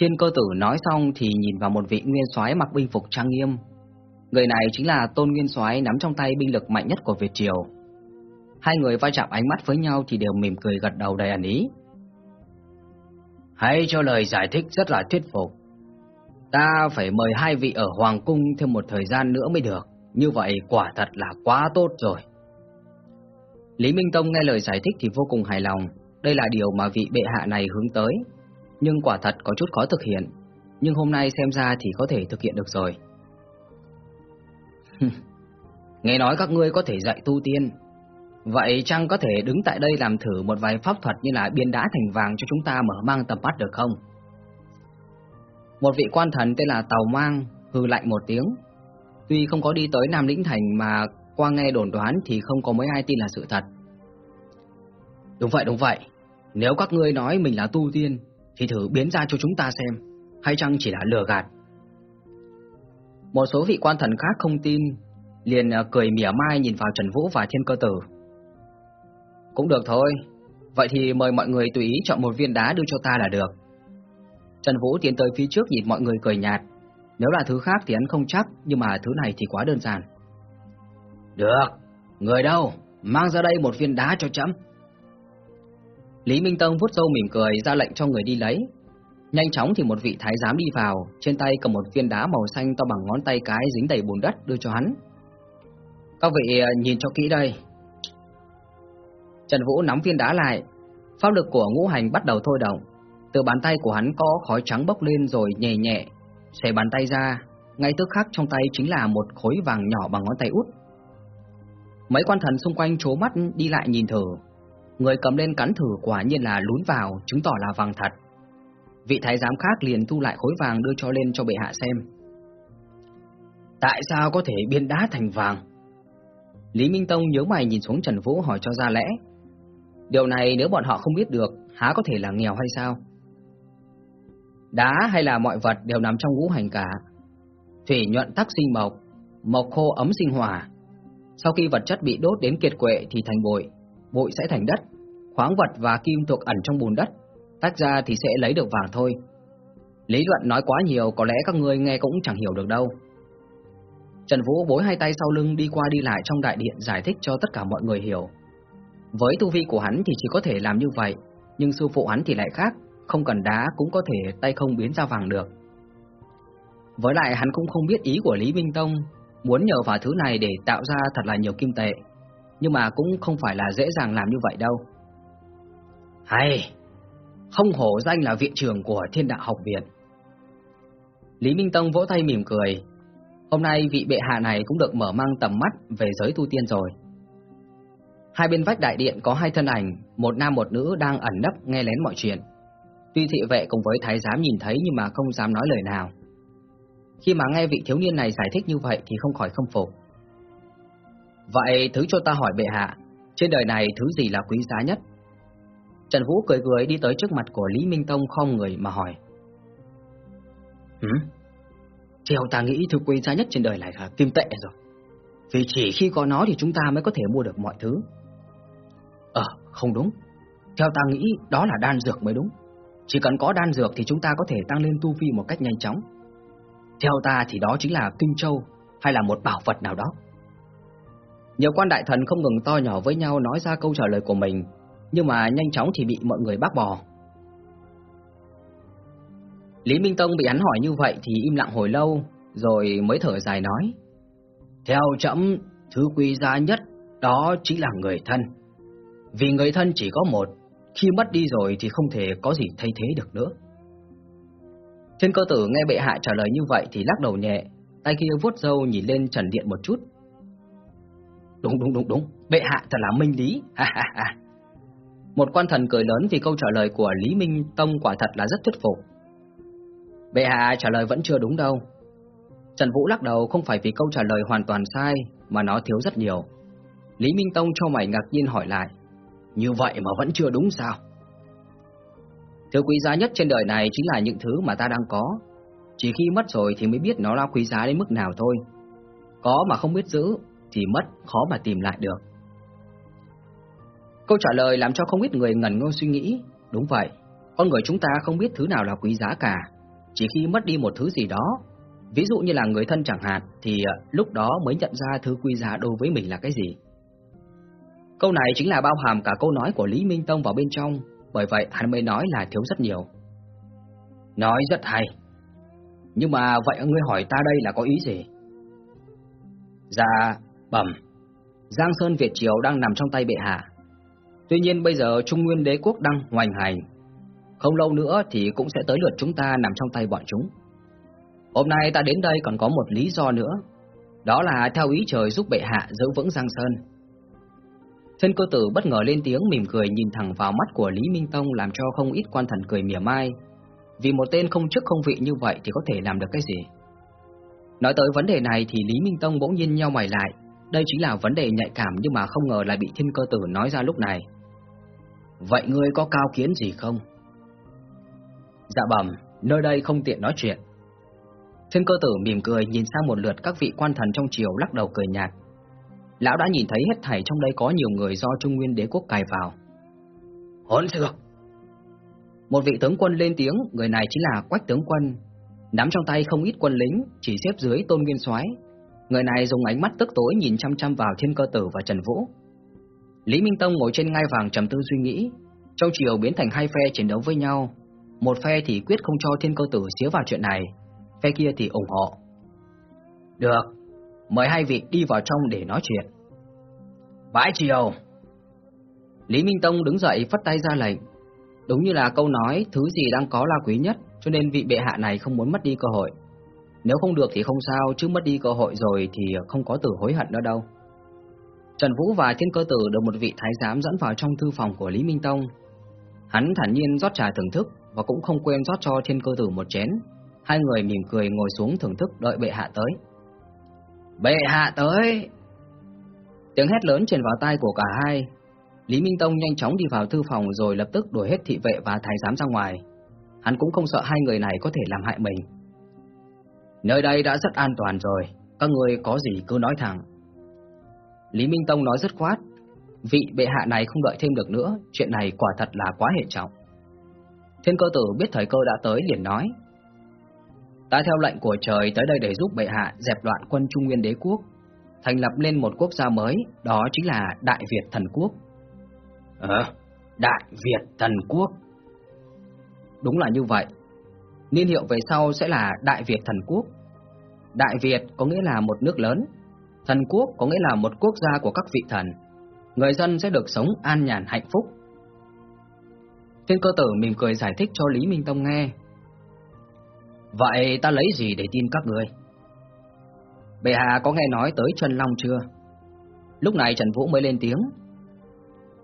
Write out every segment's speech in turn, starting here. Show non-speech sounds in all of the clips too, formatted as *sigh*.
Thiên cơ tử nói xong thì nhìn vào một vị nguyên soái mặc binh phục trang nghiêm. Người này chính là Tôn Nguyên Soái nắm trong tay binh lực mạnh nhất của Việt Triều. Hai người va chạm ánh mắt với nhau thì đều mỉm cười gật đầu đầy ẩn ý. Hãy cho lời giải thích rất là thuyết phục. Ta phải mời hai vị ở Hoàng Cung thêm một thời gian nữa mới được. Như vậy quả thật là quá tốt rồi. Lý Minh Tông nghe lời giải thích thì vô cùng hài lòng. Đây là điều mà vị bệ hạ này hướng tới. Nhưng quả thật có chút khó thực hiện. Nhưng hôm nay xem ra thì có thể thực hiện được rồi. *laughs* Nghe nói các ngươi có thể dạy tu tiên. Vậy chăng có thể đứng tại đây làm thử một vài pháp thuật như là biên đá thành vàng cho chúng ta mở mang tầm mắt được không? Một vị quan thần tên là Tàu Mang hư lạnh một tiếng. Tuy không có đi tới Nam Lĩnh Thành mà qua nghe đồn đoán thì không có mấy ai tin là sự thật. Đúng vậy, đúng vậy. Nếu các ngươi nói mình là tu tiên thì thử biến ra cho chúng ta xem, hay chăng chỉ là lừa gạt? Một số vị quan thần khác không tin, liền à, cười mỉa mai nhìn vào Trần Vũ và Thiên Cơ Tử. Cũng được thôi, vậy thì mời mọi người tùy ý chọn một viên đá đưa cho ta là được. Trần Vũ tiến tới phía trước nhìn mọi người cười nhạt. Nếu là thứ khác thì hắn không chắc, nhưng mà thứ này thì quá đơn giản. Được, người đâu, mang ra đây một viên đá cho chấm. Lý Minh Tông vuốt râu mỉm cười ra lệnh cho người đi lấy. Nhanh chóng thì một vị thái giám đi vào, trên tay cầm một viên đá màu xanh to bằng ngón tay cái dính đầy bùn đất đưa cho hắn. Các vị ờ, nhìn cho kỹ đây. Trần Vũ nắm viên đá lại, pháp lực của ngũ hành bắt đầu thôi động. Từ bàn tay của hắn có khói trắng bốc lên rồi nhẹ nhẹ, xẻ bàn tay ra, ngay tức khắc trong tay chính là một khối vàng nhỏ bằng ngón tay út. Mấy quan thần xung quanh chố mắt đi lại nhìn thử, người cầm lên cắn thử quả nhiên là lún vào, chứng tỏ là vàng thật. Vị thái giám khác liền thu lại khối vàng đưa cho lên cho bệ hạ xem. Tại sao có thể biến đá thành vàng? Lý Minh Tông nhớ mày nhìn xuống Trần Vũ hỏi cho ra lẽ. Điều này nếu bọn họ không biết được, há có thể là nghèo hay sao? Đá hay là mọi vật đều nằm trong ngũ hành cả. Thủy nhuận tắc sinh mộc, mộc khô ấm sinh hỏa. Sau khi vật chất bị đốt đến kiệt quệ thì thành bụi, bụi sẽ thành đất. Khoáng vật và kim thuộc ẩn trong bùn đất, tách ra thì sẽ lấy được vàng thôi. Lý luận nói quá nhiều có lẽ các ngươi nghe cũng chẳng hiểu được đâu. Trần Vũ bối hai tay sau lưng đi qua đi lại trong đại điện giải thích cho tất cả mọi người hiểu. Với tu vi của hắn thì chỉ có thể làm như vậy, nhưng sư phụ hắn thì lại khác, không cần đá cũng có thể tay không biến ra vàng được. Với lại hắn cũng không biết ý của Lý Minh Tông, muốn nhờ vào thứ này để tạo ra thật là nhiều kim tệ, nhưng mà cũng không phải là dễ dàng làm như vậy đâu. Hay, không hổ danh là viện trưởng của Thiên Đạo Học Viện. Lý Minh Tông vỗ tay mỉm cười, hôm nay vị bệ hạ này cũng được mở mang tầm mắt về giới tu tiên rồi. Hai bên vách đại điện có hai thân ảnh, một nam một nữ đang ẩn nấp nghe lén mọi chuyện. Tuy thị vệ cùng với thái giám nhìn thấy nhưng mà không dám nói lời nào. Khi mà nghe vị thiếu niên này giải thích như vậy thì không khỏi không phục. Vậy thứ cho ta hỏi bệ hạ, trên đời này thứ gì là quý giá nhất? Trần Vũ cười cười đi tới trước mặt của Lý Minh Tông không người mà hỏi. Hử? Theo ta nghĩ thứ quý giá nhất trên đời này là kim tệ rồi. Vì chỉ khi có nó thì chúng ta mới có thể mua được mọi thứ. Ờ, không đúng. Theo ta nghĩ đó là đan dược mới đúng. Chỉ cần có đan dược thì chúng ta có thể tăng lên tu vi một cách nhanh chóng. Theo ta thì đó chính là kinh châu hay là một bảo vật nào đó. Nhiều quan đại thần không ngừng to nhỏ với nhau nói ra câu trả lời của mình, nhưng mà nhanh chóng thì bị mọi người bác bỏ. Lý Minh Tông bị hắn hỏi như vậy thì im lặng hồi lâu, rồi mới thở dài nói. Theo chậm, thứ quý giá nhất đó chính là người thân. Vì người thân chỉ có một, khi mất đi rồi thì không thể có gì thay thế được nữa. Thiên cơ tử nghe bệ hạ trả lời như vậy thì lắc đầu nhẹ, tay kia vuốt râu nhìn lên trần điện một chút. Đúng đúng đúng đúng, bệ hạ thật là minh lý, ha ha ha. Một quan thần cười lớn vì câu trả lời của Lý Minh Tông quả thật là rất thuyết phục. Bệ hạ trả lời vẫn chưa đúng đâu. Trần Vũ lắc đầu không phải vì câu trả lời hoàn toàn sai, mà nó thiếu rất nhiều. Lý Minh Tông cho mày ngạc nhiên hỏi lại. Như vậy mà vẫn chưa đúng sao? Thứ quý giá nhất trên đời này chính là những thứ mà ta đang có. Chỉ khi mất rồi thì mới biết nó là quý giá đến mức nào thôi. Có mà không biết giữ thì mất khó mà tìm lại được. Câu trả lời làm cho không ít người ngẩn ngơ suy nghĩ. Đúng vậy, con người chúng ta không biết thứ nào là quý giá cả, chỉ khi mất đi một thứ gì đó, ví dụ như là người thân chẳng hạn, thì ờ, lúc đó mới nhận ra thứ quý giá đối với mình là cái gì. Câu này chính là bao hàm cả câu nói của Lý Minh Tông vào bên trong, bởi vậy hắn mới nói là thiếu rất nhiều. Nói rất hay. Nhưng mà vậy ngươi hỏi ta đây là có ý gì? Dạ, bẩm. Giang Sơn Việt Triều đang nằm trong tay bệ hạ. Tuy nhiên bây giờ Trung Nguyên Đế quốc đang hoành hành. Không lâu nữa thì cũng sẽ tới lượt chúng ta nằm trong tay bọn chúng. Hôm nay ta đến đây còn có một lý do nữa. Đó là theo ý trời giúp bệ hạ giữ vững Giang Sơn. Thiên cơ tử bất ngờ lên tiếng mỉm cười nhìn thẳng vào mắt của Lý Minh Tông làm cho không ít quan thần cười mỉa mai. Vì một tên không chức không vị như vậy thì có thể làm được cái gì? Nói tới vấn đề này thì Lý Minh Tông bỗng nhiên nhau mày lại. Đây chính là vấn đề nhạy cảm nhưng mà không ngờ lại bị thiên cơ tử nói ra lúc này. Vậy ngươi có cao kiến gì không? Dạ bẩm, nơi đây không tiện nói chuyện. Thiên cơ tử mỉm cười nhìn sang một lượt các vị quan thần trong triều lắc đầu cười nhạt. Lão đã nhìn thấy hết thảy trong đây có nhiều người do Trung Nguyên đế quốc cài vào. Hỗn xược! Một vị tướng quân lên tiếng, người này chính là Quách tướng quân, nắm trong tay không ít quân lính, chỉ xếp dưới Tôn Nguyên Soái. Người này dùng ánh mắt tức tối nhìn chăm chăm vào Thiên Cơ Tử và Trần Vũ. Lý Minh Tông ngồi trên ngai vàng trầm tư suy nghĩ, trong chiều biến thành hai phe chiến đấu với nhau, một phe thì quyết không cho Thiên Cơ Tử xía vào chuyện này, phe kia thì ủng hộ. Được, mời hai vị đi vào trong để nói chuyện. Bãi chiều. Lý Minh Tông đứng dậy phất tay ra lệnh. Đúng như là câu nói, thứ gì đang có là quý nhất, cho nên vị bệ hạ này không muốn mất đi cơ hội. Nếu không được thì không sao, chứ mất đi cơ hội rồi thì không có từ hối hận nữa đâu. Trần Vũ và Thiên Cơ Tử được một vị thái giám dẫn vào trong thư phòng của Lý Minh Tông. Hắn thản nhiên rót trà thưởng thức và cũng không quên rót cho Thiên Cơ Tử một chén. Hai người mỉm cười ngồi xuống thưởng thức đợi bệ hạ tới. Bệ hạ tới! Tiếng hét lớn truyền vào tai của cả hai. Lý Minh Tông nhanh chóng đi vào thư phòng rồi lập tức đuổi hết thị vệ và thái giám ra ngoài. Hắn cũng không sợ hai người này có thể làm hại mình. Nơi đây đã rất an toàn rồi, các người có gì cứ nói thẳng. Lý Minh Tông nói rất khoát, vị bệ hạ này không đợi thêm được nữa, chuyện này quả thật là quá hệ trọng. Thiên cơ tử biết thời cơ đã tới liền nói, Ta theo lệnh của trời tới đây để giúp bệ hạ dẹp loạn quân Trung Nguyên đế quốc, thành lập lên một quốc gia mới, đó chính là Đại Việt Thần Quốc. Ờ, Đại Việt Thần Quốc. Đúng là như vậy. Niên hiệu về sau sẽ là Đại Việt Thần Quốc. Đại Việt có nghĩa là một nước lớn, thần quốc có nghĩa là một quốc gia của các vị thần. Người dân sẽ được sống an nhàn hạnh phúc. Thiên cơ tử mỉm cười giải thích cho Lý Minh Tông nghe. Vậy ta lấy gì để tin các người? Bệ hạ có nghe nói tới Trần Long chưa? Lúc này Trần Vũ mới lên tiếng.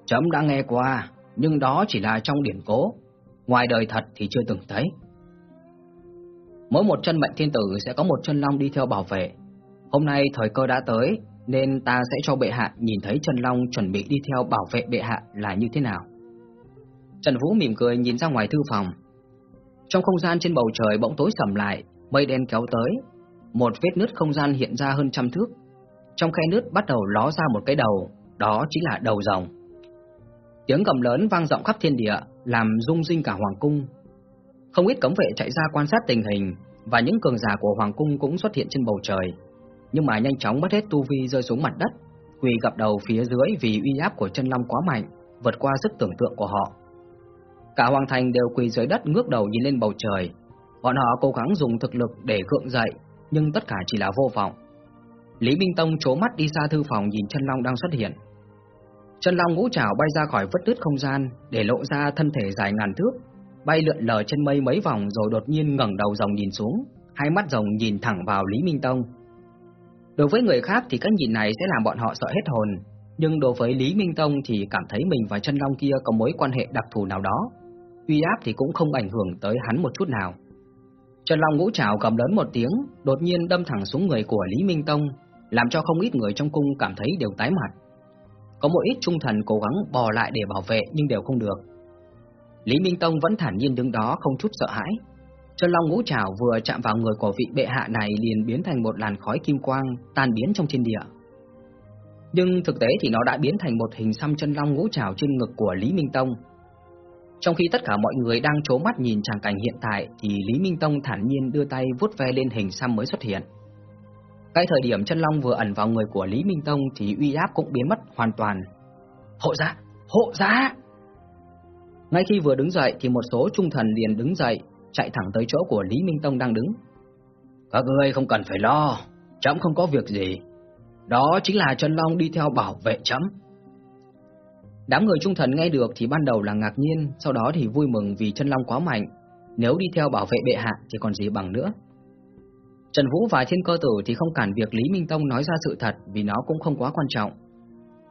Chấm đã nghe qua, nhưng đó chỉ là trong điển cố, ngoài đời thật thì chưa từng thấy. Mỗi một chân mệnh thiên tử sẽ có một chân long đi theo bảo vệ. Hôm nay thời cơ đã tới, nên ta sẽ cho bệ hạ nhìn thấy chân long chuẩn bị đi theo bảo vệ bệ hạ là như thế nào. Trần Vũ mỉm cười nhìn ra ngoài thư phòng. Trong không gian trên bầu trời bỗng tối sầm lại, mây đen kéo tới, một vết nứt không gian hiện ra hơn trăm thước. Trong khe nứt bắt đầu ló ra một cái đầu, đó chính là đầu rồng. Tiếng gầm lớn vang rộng khắp thiên địa, làm rung rinh cả hoàng cung. Không ít cấm vệ chạy ra quan sát tình hình, và những cường giả của hoàng cung cũng xuất hiện trên bầu trời. Nhưng mà nhanh chóng mất hết tu vi rơi xuống mặt đất, quỳ gập đầu phía dưới vì uy áp của chân long quá mạnh, vượt qua sức tưởng tượng của họ. Cả hoàng thành đều quỳ dưới đất ngước đầu nhìn lên bầu trời. Bọn họ cố gắng dùng thực lực để gượng dậy, nhưng tất cả chỉ là vô vọng. Lý Minh Tông chố mắt đi xa thư phòng nhìn chân long đang xuất hiện. Chân long ngũ trảo bay ra khỏi vứt nứt không gian để lộ ra thân thể dài ngàn thước, bay lượn lờ trên mây mấy vòng rồi đột nhiên ngẩng đầu rồng nhìn xuống, hai mắt rồng nhìn thẳng vào Lý Minh Tông. Đối với người khác thì cách nhìn này sẽ làm bọn họ sợ hết hồn, nhưng đối với Lý Minh Tông thì cảm thấy mình và chân long kia có mối quan hệ đặc thù nào đó. Uy áp thì cũng không ảnh hưởng tới hắn một chút nào. Chân Long ngũ trảo cầm lớn một tiếng, đột nhiên đâm thẳng xuống người của Lý Minh Tông, làm cho không ít người trong cung cảm thấy đều tái mặt. Có một ít trung thần cố gắng bò lại để bảo vệ nhưng đều không được. Lý Minh Tông vẫn thản nhiên đứng đó không chút sợ hãi. Chân Long ngũ trảo vừa chạm vào người của vị bệ hạ này liền biến thành một làn khói kim quang tan biến trong thiên địa. Nhưng thực tế thì nó đã biến thành một hình xăm chân long ngũ trảo trên ngực của Lý Minh Tông. Trong khi tất cả mọi người đang trố mắt nhìn tràng cảnh hiện tại thì Lý Minh Tông thản nhiên đưa tay vuốt ve lên hình xăm mới xuất hiện. Cái thời điểm chân long vừa ẩn vào người của Lý Minh Tông thì uy áp cũng biến mất hoàn toàn. Hộ giá! Hộ giá! Ngay khi vừa đứng dậy thì một số trung thần liền đứng dậy, chạy thẳng tới chỗ của Lý Minh Tông đang đứng. Các ngươi không cần phải lo, chấm không có việc gì. Đó chính là chân long đi theo bảo vệ chấm. Đám người trung thần nghe được thì ban đầu là ngạc nhiên, sau đó thì vui mừng vì chân long quá mạnh. Nếu đi theo bảo vệ bệ hạ thì còn gì bằng nữa. Trần Vũ và Thiên Cơ Tử thì không cản việc Lý Minh Tông nói ra sự thật vì nó cũng không quá quan trọng.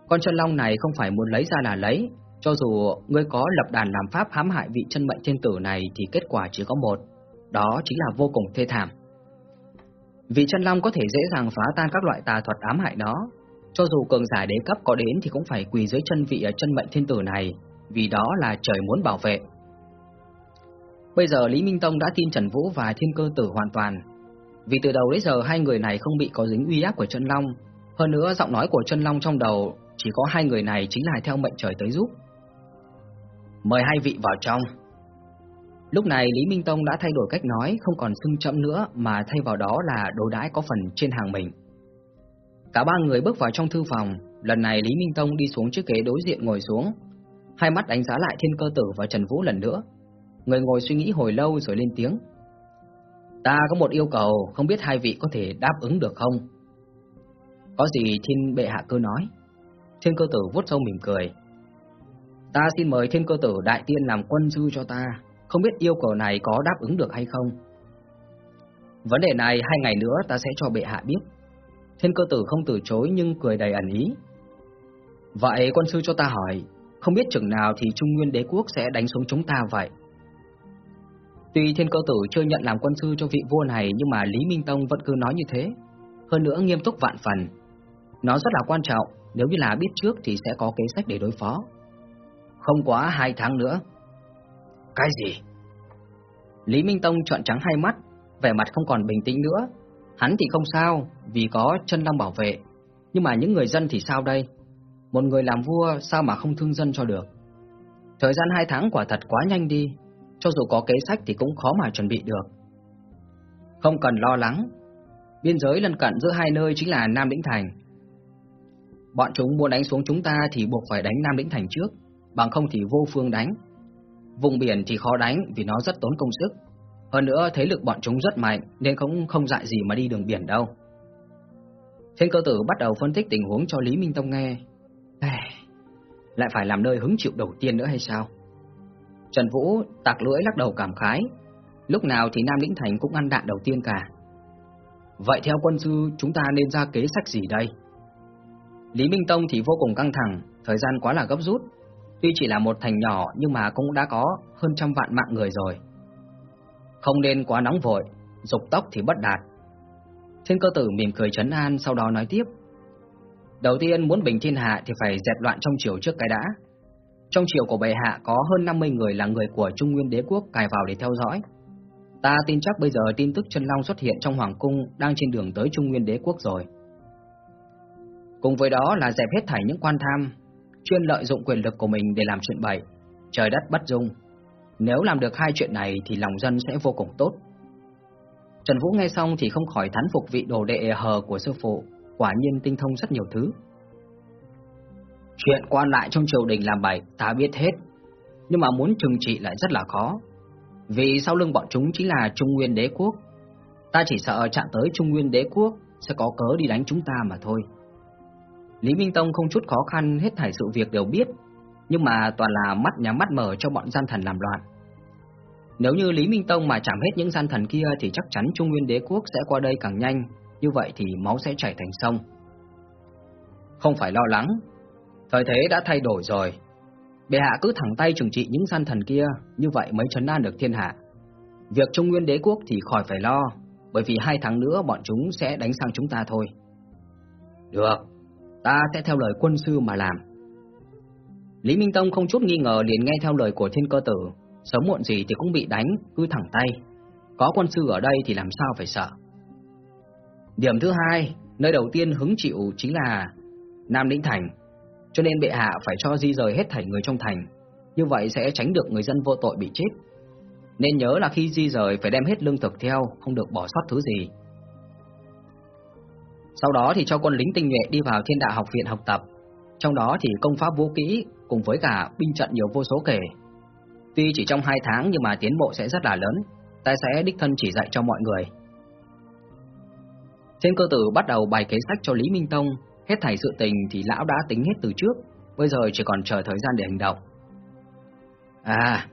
Con chân long này không phải muốn lấy ra là lấy, cho dù ngươi có lập đàn làm pháp hãm hại vị chân mệnh thiên tử này thì kết quả chỉ có một, đó chính là vô cùng thê thảm. Vị chân long có thể dễ dàng phá tan các loại tà thuật ám hại đó, cho dù cường giả đế cấp có đến thì cũng phải quỳ dưới chân vị à, chân mệnh thiên tử này, vì đó là trời muốn bảo vệ. Bây giờ Lý Minh Tông đã tin Trần Vũ và Thiên Cơ Tử hoàn toàn, vì từ đầu đến giờ hai người này không bị có dính uy áp của chân long, hơn nữa giọng nói của chân long trong đầu chỉ có hai người này chính là theo mệnh trời tới giúp. Mời hai vị vào trong. Lúc này Lý Minh Tông đã thay đổi cách nói, không còn xưng chậm nữa mà thay vào đó là đối đãi có phần trên hàng mình. Cả ba người bước vào trong thư phòng, lần này Lý Minh Tông đi xuống chiếc ghế đối diện ngồi xuống, hai mắt đánh giá lại Thiên Cơ Tử và Trần Vũ lần nữa. Người ngồi suy nghĩ hồi lâu rồi lên tiếng. Ta có một yêu cầu, không biết hai vị có thể đáp ứng được không? Có gì Thiên Bệ Hạ cơ nói. Thiên Cơ Tử vuốt râu mỉm cười. Ta xin mời Thiên Cơ Tử Đại Tiên làm quân sư cho ta, không biết yêu cầu này có đáp ứng được hay không? Vấn đề này hai ngày nữa ta sẽ cho bệ hạ biết. Thiên cơ tử không từ chối nhưng cười đầy ẩn ý. Vậy quân sư cho ta hỏi, không biết chừng nào thì Trung Nguyên đế quốc sẽ đánh xuống chúng ta vậy? Tuy thiên cơ tử chưa nhận làm quân sư cho vị vua này nhưng mà Lý Minh Tông vẫn cứ nói như thế. Hơn nữa nghiêm túc vạn phần. Nó rất là quan trọng, nếu như là biết trước thì sẽ có kế sách để đối phó. Không quá hai tháng nữa. Cái gì? Lý Minh Tông trợn trắng hai mắt, vẻ mặt không còn bình tĩnh nữa. Hắn thì không sao, vì có chân long bảo vệ. Nhưng mà những người dân thì sao đây? Một người làm vua sao mà không thương dân cho được? Thời gian hai tháng quả thật quá nhanh đi, cho dù có kế sách thì cũng khó mà chuẩn bị được. Không cần lo lắng, biên giới lân cận giữa hai nơi chính là Nam Lĩnh Thành. Bọn chúng muốn đánh xuống chúng ta thì buộc phải đánh Nam Lĩnh Thành trước, bằng không thì vô phương đánh. Vùng biển thì khó đánh vì nó rất tốn công sức. Hơn nữa thế lực bọn chúng rất mạnh nên cũng không dại gì mà đi đường biển đâu. Thiên cơ tử bắt đầu phân tích tình huống cho Lý Minh Tông nghe. Lại phải làm nơi hứng chịu đầu tiên nữa hay sao? Trần Vũ tạc lưỡi lắc đầu cảm khái. Lúc nào thì Nam Lĩnh Thành cũng ăn đạn đầu tiên cả. Vậy theo quân sư chúng ta nên ra kế sách gì đây? Lý Minh Tông thì vô cùng căng thẳng, thời gian quá là gấp rút. Tuy chỉ là một thành nhỏ nhưng mà cũng đã có hơn trăm vạn mạng người rồi. Không nên quá nóng vội, dục tốc thì bất đạt. Thiên cơ tử mỉm cười trấn an sau đó nói tiếp. Đầu tiên muốn bình thiên hạ thì phải dẹp loạn trong triều trước cái đã. Trong triều của bệ hạ có hơn 50 người là người của Trung Nguyên đế quốc cài vào để theo dõi. Ta tin chắc bây giờ tin tức chân long xuất hiện trong hoàng cung đang trên đường tới Trung Nguyên đế quốc rồi. Cùng với đó là dẹp hết thảy những quan tham, chuyên lợi dụng quyền lực của mình để làm chuyện bậy, trời đất bất dung. Nếu làm được hai chuyện này thì lòng dân sẽ vô cùng tốt. Trần Vũ nghe xong thì không khỏi thán phục vị đồ đệ hờ của sư phụ, quả nhiên tinh thông rất nhiều thứ. Chuyện quan lại trong triều đình làm bậy ta biết hết, nhưng mà muốn trừng trị lại rất là khó. Vì sau lưng bọn chúng chính là Trung Nguyên Đế Quốc. Ta chỉ sợ chạm tới Trung Nguyên Đế Quốc sẽ có cớ đi đánh chúng ta mà thôi. Lý Minh Tông không chút khó khăn hết thảy sự việc đều biết, nhưng mà toàn là mắt nhắm mắt mở cho bọn gian thần làm loạn. Nếu như Lý Minh Tông mà chạm hết những gian thần kia thì chắc chắn Trung Nguyên Đế Quốc sẽ qua đây càng nhanh, như vậy thì máu sẽ chảy thành sông. Không phải lo lắng, thời thế đã thay đổi rồi. Bệ hạ cứ thẳng tay trừng trị những gian thần kia, như vậy mới trấn an được thiên hạ. Việc Trung Nguyên Đế Quốc thì khỏi phải lo, bởi vì hai tháng nữa bọn chúng sẽ đánh sang chúng ta thôi. Được, ta sẽ theo lời quân sư mà làm. Lý Minh Tông không chút nghi ngờ liền nghe theo lời của thiên cơ tử, sớm muộn gì thì cũng bị đánh, cứ thẳng tay. Có quân sư ở đây thì làm sao phải sợ. Điểm thứ hai, nơi đầu tiên hứng chịu chính là Nam Lĩnh Thành, cho nên bệ hạ phải cho di rời hết thảy người trong thành. như vậy sẽ tránh được người dân vô tội bị chết. Nên nhớ là khi di rời phải đem hết lương thực theo, không được bỏ sót thứ gì. Sau đó thì cho quân lính tinh nhuệ đi vào thiên đạo học viện học tập. Trong đó thì công pháp vũ kỹ cùng với cả binh trận nhiều vô số kể. Tuy chỉ trong hai tháng nhưng mà tiến bộ sẽ rất là lớn, ta sẽ đích thân chỉ dạy cho mọi người. Thiên cơ tử bắt đầu bài kế sách cho Lý Minh Tông, hết thảy sự tình thì lão đã tính hết từ trước, bây giờ chỉ còn chờ thời gian để hành động. À,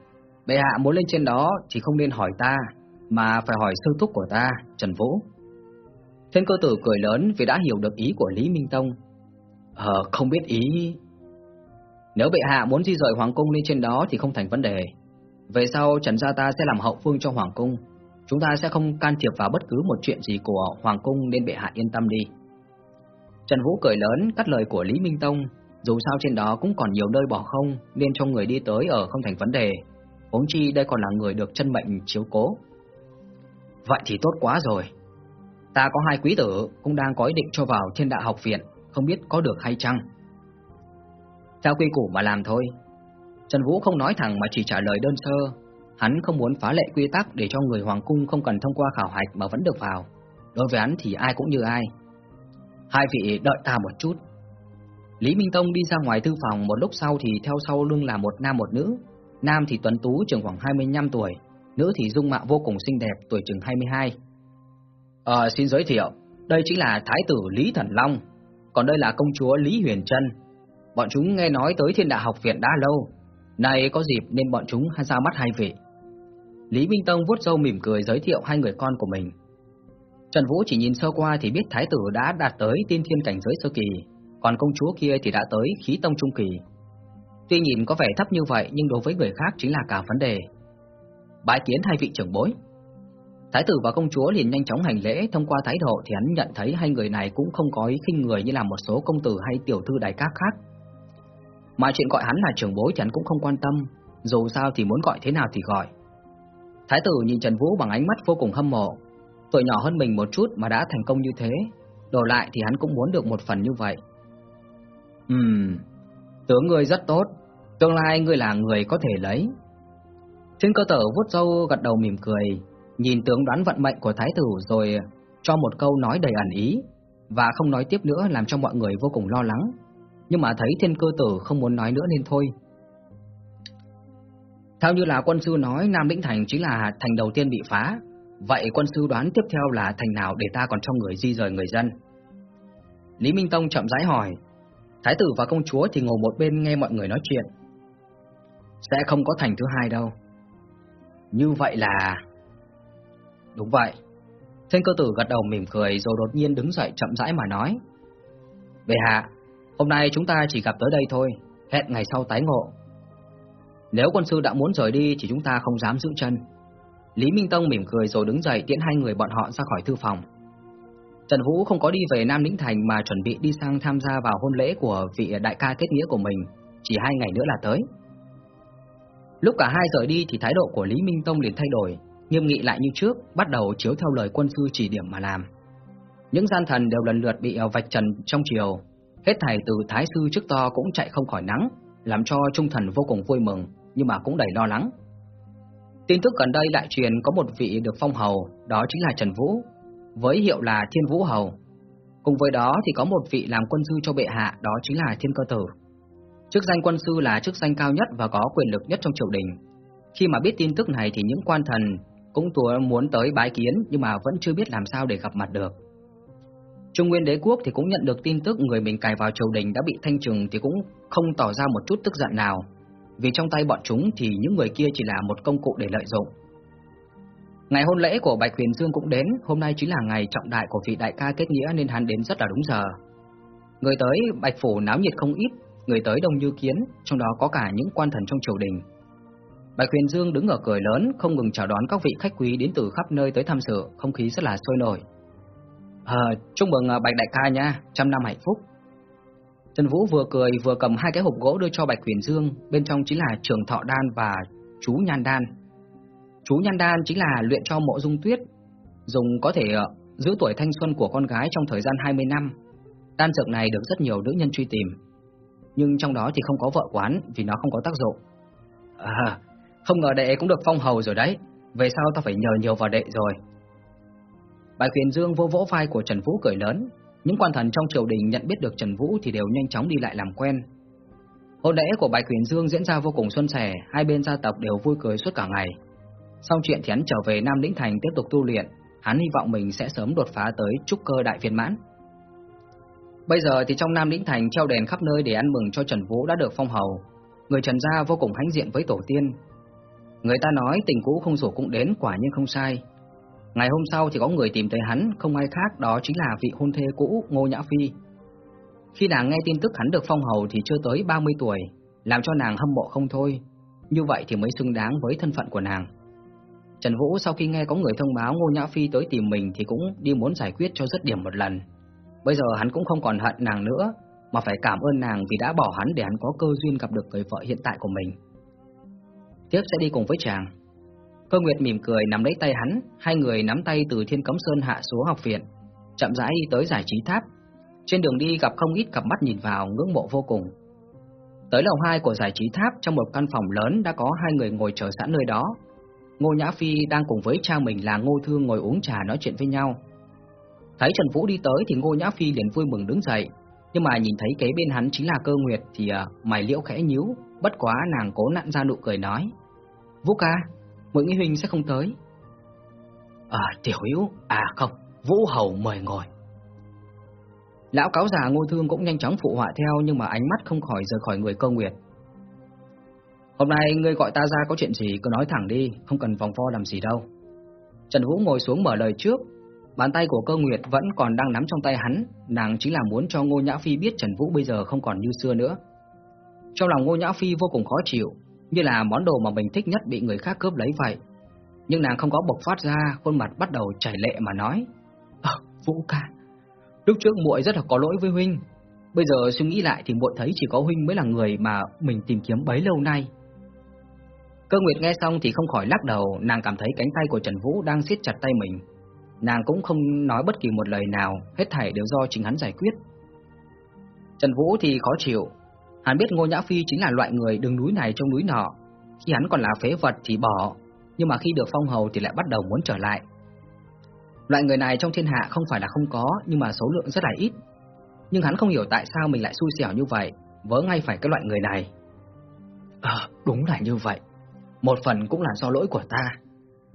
bệ hạ muốn lên trên đó thì không nên hỏi ta, mà phải hỏi sư thúc của ta, Trần Vũ. Thiên cơ tử cười lớn vì đã hiểu được ý của Lý Minh Tông. Ờ, không biết ý... Nếu bệ hạ muốn di rời Hoàng Cung lên trên đó thì không thành vấn đề. Về sau Trần Gia ta sẽ làm hậu phương cho Hoàng Cung. Chúng ta sẽ không can thiệp vào bất cứ một chuyện gì của Hoàng Cung nên bệ hạ yên tâm đi. Trần Vũ cười lớn cắt lời của Lý Minh Tông. Dù sao trên đó cũng còn nhiều nơi bỏ không nên cho người đi tới ở không thành vấn đề. Huống chi đây còn là người được chân mệnh chiếu cố. Vậy thì tốt quá rồi. Ta có hai quý tử cũng đang có ý định cho vào thiên đạo học viện, không biết có được hay chăng? Theo quy củ mà làm thôi. Trần Vũ không nói thẳng mà chỉ trả lời đơn sơ. Hắn không muốn phá lệ quy tắc để cho người hoàng cung không cần thông qua khảo hạch mà vẫn được vào. Đối với hắn thì ai cũng như ai. Hai vị đợi ta một chút. Lý Minh Tông đi ra ngoài thư phòng một lúc sau thì theo sau lưng là một nam một nữ. Nam thì tuấn tú chừng khoảng 25 tuổi, nữ thì dung mạo vô cùng xinh đẹp tuổi chừng 22. Ờ, xin giới thiệu, đây chính là Thái tử Lý Thần Long, còn đây là công chúa Lý Huyền Trân. Bọn chúng nghe nói tới thiên đạo học viện đã lâu, nay có dịp nên bọn chúng ra mắt hai vị. Lý Minh Tông vuốt râu mỉm cười giới thiệu hai người con của mình. Trần Vũ chỉ nhìn sơ qua thì biết Thái tử đã đạt tới tiên thiên cảnh giới sơ kỳ, còn công chúa kia thì đã tới khí tông trung kỳ. Tuy nhìn có vẻ thấp như vậy nhưng đối với người khác chính là cả vấn đề. Bái kiến hai vị trưởng bối. Thái tử và công chúa liền nhanh chóng hành lễ, thông qua thái độ thì hắn nhận thấy hai người này cũng không có ý khinh người như là một số công tử hay tiểu thư đại các khác. Mà chuyện gọi hắn là trưởng bối thì hắn cũng không quan tâm, dù sao thì muốn gọi thế nào thì gọi. Thái tử nhìn Trần Vũ bằng ánh mắt vô cùng hâm mộ, tuổi nhỏ hơn mình một chút mà đã thành công như thế, đổi lại thì hắn cũng muốn được một phần như vậy. Ừm, tướng ngươi rất tốt, tương lai ngươi là người có thể lấy. Thiên cơ tử vuốt râu gật đầu mỉm cười, nhìn tướng đoán vận mệnh của thái tử rồi cho một câu nói đầy ẩn ý và không nói tiếp nữa làm cho mọi người vô cùng lo lắng. Nhưng mà thấy thiên cơ tử không muốn nói nữa nên thôi. Theo như là quân sư nói Nam Lĩnh Thành chính là thành đầu tiên bị phá, vậy quân sư đoán tiếp theo là thành nào để ta còn cho người di rời người dân? Lý Minh Tông chậm rãi hỏi, Thái tử và công chúa thì ngồi một bên nghe mọi người nói chuyện. Sẽ không có thành thứ hai đâu. Như vậy là... Đúng vậy. Thiên cơ tử gật đầu mỉm cười rồi đột nhiên đứng dậy chậm rãi mà nói. Bệ hạ, hôm nay chúng ta chỉ gặp tới đây thôi, hẹn ngày sau tái ngộ. Nếu quân sư đã muốn rời đi thì chúng ta không dám giữ chân. Lý Minh Tông mỉm cười rồi đứng dậy tiễn hai người bọn họ ra khỏi thư phòng. Trần Vũ không có đi về Nam Lĩnh Thành mà chuẩn bị đi sang tham gia vào hôn lễ của vị đại ca kết nghĩa của mình, chỉ hai ngày nữa là tới. Lúc cả hai rời đi thì thái độ của Lý Minh Tông liền thay đổi, nghiêm nghị lại như trước, bắt đầu chiếu theo lời quân sư chỉ điểm mà làm. Những gian thần đều lần lượt bị ờ, vạch trần trong chiều, hết thảy từ thái sư trước to cũng chạy không khỏi nắng, làm cho trung thần vô cùng vui mừng, nhưng mà cũng đầy lo lắng. Tin tức gần đây lại truyền có một vị được phong hầu, đó chính là Trần Vũ, với hiệu là Thiên Vũ Hầu. Cùng với đó thì có một vị làm quân sư cho bệ hạ, đó chính là Thiên Cơ Tử. Chức danh quân sư là chức danh cao nhất và có quyền lực nhất trong triều đình. Khi mà biết tin tức này thì những quan thần cũng muốn tới bái kiến nhưng mà vẫn chưa biết làm sao để gặp mặt được. Trung Nguyên Đế quốc thì cũng nhận được tin tức người mình cài vào triều đình đã bị thanh trừng thì cũng không tỏ ra một chút tức giận nào, vì trong tay bọn chúng thì những người kia chỉ là một công cụ để lợi dụng. Ngày hôn lễ của Bạch Huyền Dương cũng đến, hôm nay chính là ngày trọng đại của vị đại ca kết nghĩa nên hắn đến rất là đúng giờ. Người tới Bạch Phủ náo nhiệt không ít, người tới đông như kiến, trong đó có cả những quan thần trong triều đình. Bạch Huyền Dương đứng ở cười lớn, không ngừng chào đón các vị khách quý đến từ khắp nơi tới tham dự, không khí rất là sôi nổi. À, chúc mừng ờ, Bạch Đại ca nha, trăm năm hạnh phúc. Trần Vũ vừa cười vừa cầm hai cái hộp gỗ đưa cho Bạch Huyền Dương, bên trong chính là trường thọ đan và chú nhan đan. Chú nhan đan chính là luyện cho mộ dung tuyết, dùng có thể ờ, giữ tuổi thanh xuân của con gái trong thời gian 20 năm. Đan dược này được rất nhiều nữ nhân truy tìm, nhưng trong đó thì không có vợ quán vì nó không có tác dụng. À, không ngờ đệ cũng được phong hầu rồi đấy. Về sau ta phải nhờ nhiều vào đệ rồi. Bạch Huyền Dương vô vỗ vai của Trần Vũ cười lớn. Những quan thần trong triều đình nhận biết được Trần Vũ thì đều nhanh chóng đi lại làm quen. Hôn lễ của Bạch Huyền Dương diễn ra vô cùng xuân sẻ, hai bên gia tộc đều vui cười suốt cả ngày. Sau chuyện thì hắn trở về Nam Lĩnh Thành tiếp tục tu luyện, hắn hy vọng mình sẽ sớm đột phá tới trúc cơ đại viên mãn. Bây giờ thì trong Nam Lĩnh Thành treo đèn khắp nơi để ăn mừng cho Trần Vũ đã được phong hầu. Người Trần gia vô cùng hãnh diện với tổ tiên. Người ta nói tình cũ không rủ cũng đến quả nhiên không sai. Ngày hôm sau thì có người tìm tới hắn, không ai khác đó chính là vị hôn thê cũ Ngô Nhã Phi. Khi nàng nghe tin tức hắn được phong hầu thì chưa tới 30 tuổi, làm cho nàng hâm mộ không thôi. Như vậy thì mới xứng đáng với thân phận của nàng. Trần Vũ sau khi nghe có người thông báo Ngô Nhã Phi tới tìm mình thì cũng đi muốn giải quyết cho dứt điểm một lần. Bây giờ hắn cũng không còn hận nàng nữa, mà phải cảm ơn nàng vì đã bỏ hắn để hắn có cơ duyên gặp được người vợ hiện tại của mình. Tiếp sẽ đi cùng với chàng. Cơ Nguyệt mỉm cười nắm lấy tay hắn, hai người nắm tay từ Thiên Cấm Sơn hạ xuống học viện, chậm rãi đi tới giải trí tháp. Trên đường đi gặp không ít cặp mắt nhìn vào ngưỡng mộ vô cùng. Tới lầu 2 của giải trí tháp trong một căn phòng lớn đã có hai người ngồi chờ sẵn nơi đó. Ngô Nhã Phi đang cùng với cha mình là Ngô Thương ngồi uống trà nói chuyện với nhau. Thấy Trần Vũ đi tới thì Ngô Nhã Phi liền vui mừng đứng dậy, nhưng mà nhìn thấy kế bên hắn chính là Cơ Nguyệt thì à, mày liễu khẽ nhíu, bất quá nàng cố nặn ra nụ cười nói: "Vũ ca, Mỗi Nghĩ Huynh sẽ không tới. À tiểu hữu À không Vũ Hầu mời ngồi. Lão cáo già ngô thương cũng nhanh chóng phụ họa theo Nhưng mà ánh mắt không khỏi rời khỏi người cơ nguyệt. Hôm nay ngươi gọi ta ra có chuyện gì cứ nói thẳng đi Không cần vòng vo làm gì đâu. Trần Vũ ngồi xuống mở lời trước Bàn tay của cơ nguyệt vẫn còn đang nắm trong tay hắn Nàng chính là muốn cho Ngô Nhã Phi biết Trần Vũ bây giờ không còn như xưa nữa. Trong lòng Ngô Nhã Phi vô cùng khó chịu như là món đồ mà mình thích nhất bị người khác cướp lấy vậy. Nhưng nàng không có bộc phát ra, khuôn mặt bắt đầu chảy lệ mà nói: "Ờ, Vũ ca, lúc trước muội rất là có lỗi với huynh, bây giờ suy nghĩ lại thì muội thấy chỉ có huynh mới là người mà mình tìm kiếm bấy lâu nay." Cơ Nguyệt nghe xong thì không khỏi lắc đầu, nàng cảm thấy cánh tay của Trần Vũ đang siết chặt tay mình. Nàng cũng không nói bất kỳ một lời nào, hết thảy đều do chính hắn giải quyết. Trần Vũ thì khó chịu, Hắn biết Ngô Nhã Phi chính là loại người đứng núi này trong núi nọ. Khi hắn còn là phế vật thì bỏ, nhưng mà khi được phong hầu thì lại bắt đầu muốn trở lại. Loại người này trong thiên hạ không phải là không có, nhưng mà số lượng rất là ít. Nhưng hắn không hiểu tại sao mình lại xui xẻo như vậy, vớ ngay phải cái loại người này. À, đúng là như vậy. Một phần cũng là do lỗi của ta.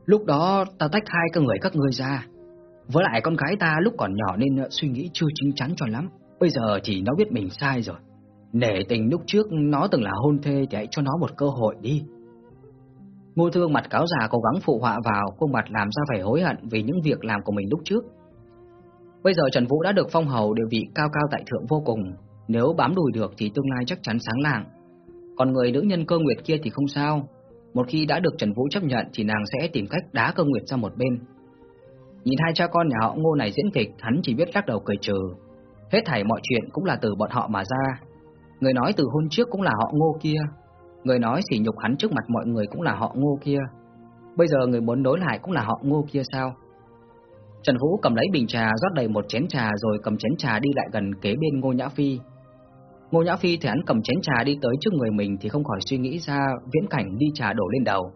Lúc đó ta tách hai cái người các ngươi ra. Với lại con gái ta lúc còn nhỏ nên suy nghĩ chưa chính chắn cho lắm. Bây giờ thì nó biết mình sai rồi. Nể tình lúc trước nó từng là hôn thê thì hãy cho nó một cơ hội đi. Ngô thương mặt cáo già cố gắng phụ họa vào, khuôn mặt làm ra vẻ hối hận vì những việc làm của mình lúc trước. Bây giờ Trần Vũ đã được phong hầu địa vị cao cao tại thượng vô cùng, nếu bám đùi được thì tương lai chắc chắn sáng lạng. Còn người nữ nhân cơ nguyệt kia thì không sao, một khi đã được Trần Vũ chấp nhận thì nàng sẽ tìm cách đá cơ nguyệt ra một bên. Nhìn hai cha con nhà họ Ngô này diễn kịch, hắn chỉ biết lắc đầu cười trừ. Hết thảy mọi chuyện cũng là từ bọn họ mà ra, Người nói từ hôn trước cũng là họ ngô kia. Người nói sỉ nhục hắn trước mặt mọi người cũng là họ ngô kia. Bây giờ người muốn nối lại cũng là họ ngô kia sao? Trần Vũ cầm lấy bình trà, rót đầy một chén trà rồi cầm chén trà đi lại gần kế bên Ngô Nhã Phi. Ngô Nhã Phi thấy hắn cầm chén trà đi tới trước người mình thì không khỏi suy nghĩ ra viễn cảnh đi trà đổ lên đầu.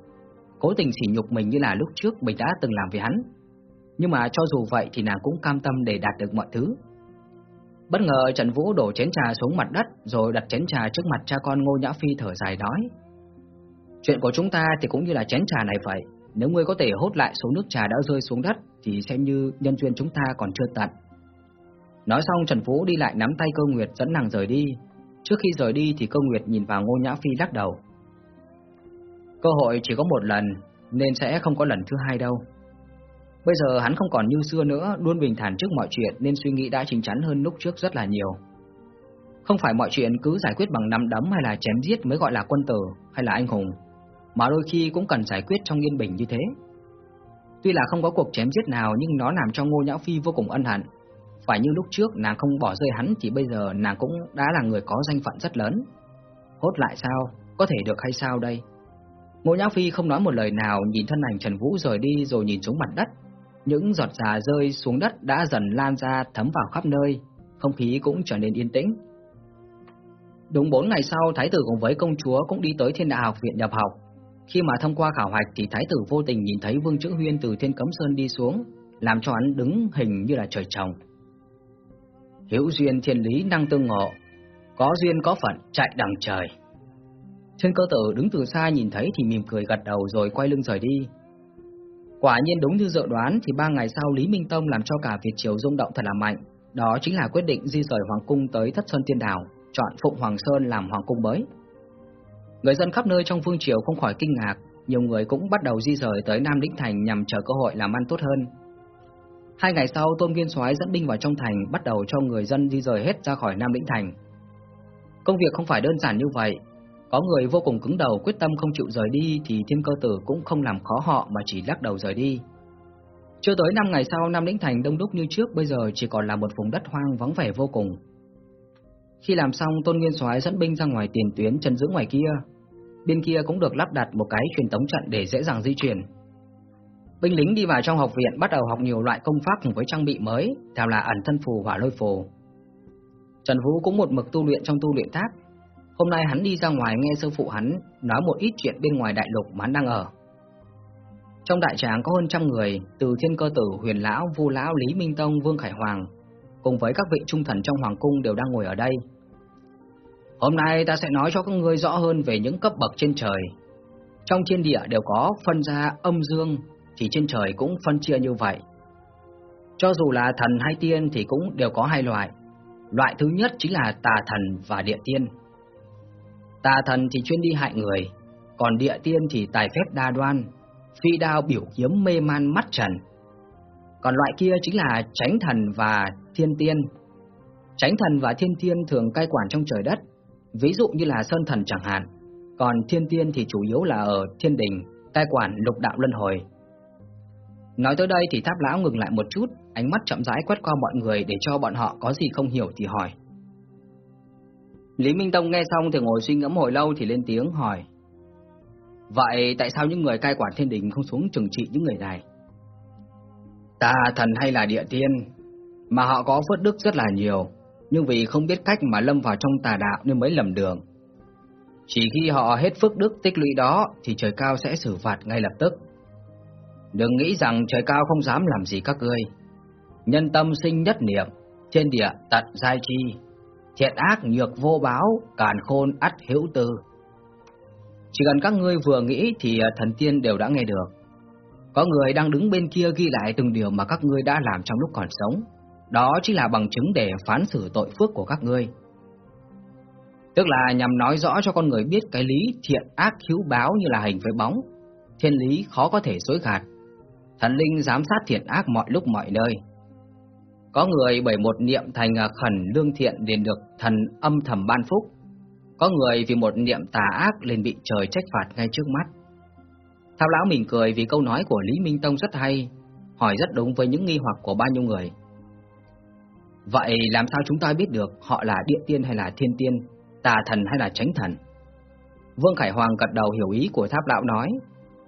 Cố tình sỉ nhục mình như là lúc trước mình đã từng làm với hắn. Nhưng mà cho dù vậy thì nàng cũng cam tâm để đạt được mọi thứ. Bất ngờ Trần Vũ đổ chén trà xuống mặt đất rồi đặt chén trà trước mặt cha con Ngô Nhã Phi thở dài nói. Chuyện của chúng ta thì cũng như là chén trà này vậy, nếu ngươi có thể hốt lại số nước trà đã rơi xuống đất thì xem như nhân duyên chúng ta còn chưa tận. Nói xong Trần Vũ đi lại nắm tay Cơ Nguyệt dẫn nàng rời đi. Trước khi rời đi thì Cơ Nguyệt nhìn vào Ngô Nhã Phi lắc đầu. Cơ hội chỉ có một lần nên sẽ không có lần thứ hai đâu. Bây giờ hắn không còn như xưa nữa, luôn bình thản trước mọi chuyện nên suy nghĩ đã chính chắn hơn lúc trước rất là nhiều. Không phải mọi chuyện cứ giải quyết bằng nắm đấm hay là chém giết mới gọi là quân tử hay là anh hùng, mà đôi khi cũng cần giải quyết trong yên bình như thế. Tuy là không có cuộc chém giết nào nhưng nó làm cho Ngô Nhã Phi vô cùng ân hận. Phải như lúc trước nàng không bỏ rơi hắn thì bây giờ nàng cũng đã là người có danh phận rất lớn. Hốt lại sao? Có thể được hay sao đây? Ngô Nhã Phi không nói một lời nào nhìn thân ảnh Trần Vũ rời đi rồi nhìn xuống mặt đất những giọt già rơi xuống đất đã dần lan ra thấm vào khắp nơi, không khí cũng trở nên yên tĩnh. Đúng 4 ngày sau, Thái tử cùng với công chúa cũng đi tới Thiên Đạo học viện nhập học. Khi mà thông qua khảo hạch thì Thái tử vô tình nhìn thấy Vương Chữ Huyên từ Thiên Cấm Sơn đi xuống, làm cho hắn đứng hình như là trời trồng. Hữu duyên thiên lý năng tương ngộ, có duyên có phận chạy đằng trời. Trên cơ tử đứng từ xa nhìn thấy thì mỉm cười gật đầu rồi quay lưng rời đi. Quả nhiên đúng như dự đoán thì ba ngày sau Lý Minh Tông làm cho cả Việt Triều rung động thật là mạnh. Đó chính là quyết định di rời Hoàng Cung tới Thất Sơn Tiên Đảo, chọn Phụng Hoàng Sơn làm Hoàng Cung mới. Người dân khắp nơi trong Vương Triều không khỏi kinh ngạc, nhiều người cũng bắt đầu di rời tới Nam Lĩnh Thành nhằm chờ cơ hội làm ăn tốt hơn. Hai ngày sau, Tôn Nguyên Soái dẫn binh vào trong thành, bắt đầu cho người dân di rời hết ra khỏi Nam Lĩnh Thành. Công việc không phải đơn giản như vậy, có người vô cùng cứng đầu quyết tâm không chịu rời đi thì thiên cơ tử cũng không làm khó họ mà chỉ lắc đầu rời đi. Chưa tới 5 ngày sau, Nam Lĩnh Thành đông đúc như trước bây giờ chỉ còn là một vùng đất hoang vắng vẻ vô cùng. Khi làm xong, Tôn Nguyên Soái dẫn binh ra ngoài tiền tuyến chân giữ ngoài kia. Bên kia cũng được lắp đặt một cái truyền tống trận để dễ dàng di chuyển. Binh lính đi vào trong học viện bắt đầu học nhiều loại công pháp cùng với trang bị mới, theo là ẩn thân phù hỏa lôi phù. Trần Vũ cũng một mực tu luyện trong tu luyện tháp, Hôm nay hắn đi ra ngoài nghe sư phụ hắn nói một ít chuyện bên ngoài đại lục mà hắn đang ở. Trong đại tràng có hơn trăm người, từ Thiên Cơ Tử, Huyền Lão, Vu Lão, Lý Minh Tông, Vương Khải Hoàng, cùng với các vị trung thần trong Hoàng Cung đều đang ngồi ở đây. Hôm nay ta sẽ nói cho các ngươi rõ hơn về những cấp bậc trên trời. Trong thiên địa đều có phân ra âm dương, thì trên trời cũng phân chia như vậy. Cho dù là thần hay tiên thì cũng đều có hai loại. Loại thứ nhất chính là tà thần và địa tiên. Tà thần thì chuyên đi hại người, còn địa tiên thì tài phép đa đoan, phi đao biểu kiếm mê man mắt trần. Còn loại kia chính là tránh thần và thiên tiên. Tránh thần và thiên tiên thường cai quản trong trời đất, ví dụ như là sơn thần chẳng hạn, còn thiên tiên thì chủ yếu là ở thiên đình, cai quản lục đạo luân hồi. Nói tới đây thì tháp lão ngừng lại một chút, ánh mắt chậm rãi quét qua mọi người để cho bọn họ có gì không hiểu thì hỏi. Lý Minh Tông nghe xong thì ngồi suy ngẫm hồi lâu thì lên tiếng hỏi. Vậy tại sao những người cai quản thiên đình không xuống trừng trị những người này? Ta thần hay là địa tiên, mà họ có phước đức rất là nhiều, nhưng vì không biết cách mà lâm vào trong tà đạo nên mới lầm đường. Chỉ khi họ hết phước đức tích lũy đó thì trời cao sẽ xử phạt ngay lập tức. Đừng nghĩ rằng trời cao không dám làm gì các ngươi. Nhân tâm sinh nhất niệm, trên địa tận giai chi, thiện ác nhược vô báo, càn khôn ắt hữu tư. Chỉ cần các ngươi vừa nghĩ thì à, thần tiên đều đã nghe được. Có người đang đứng bên kia ghi lại từng điều mà các ngươi đã làm trong lúc còn sống. Đó chính là bằng chứng để phán xử tội phước của các ngươi. Tức là nhằm nói rõ cho con người biết cái lý thiện ác hữu báo như là hình với bóng. Thiên lý khó có thể dối gạt. Thần linh giám sát thiện ác mọi lúc mọi nơi. Có người bởi một niệm thành khẩn lương thiện liền được thần âm thầm ban phúc. Có người vì một niệm tà ác liền bị trời trách phạt ngay trước mắt. Thao lão mỉm cười vì câu nói của Lý Minh Tông rất hay, hỏi rất đúng với những nghi hoặc của bao nhiêu người. Vậy làm sao chúng ta biết được họ là địa tiên hay là thiên tiên, tà thần hay là tránh thần? Vương Khải Hoàng gật đầu hiểu ý của tháp lão nói,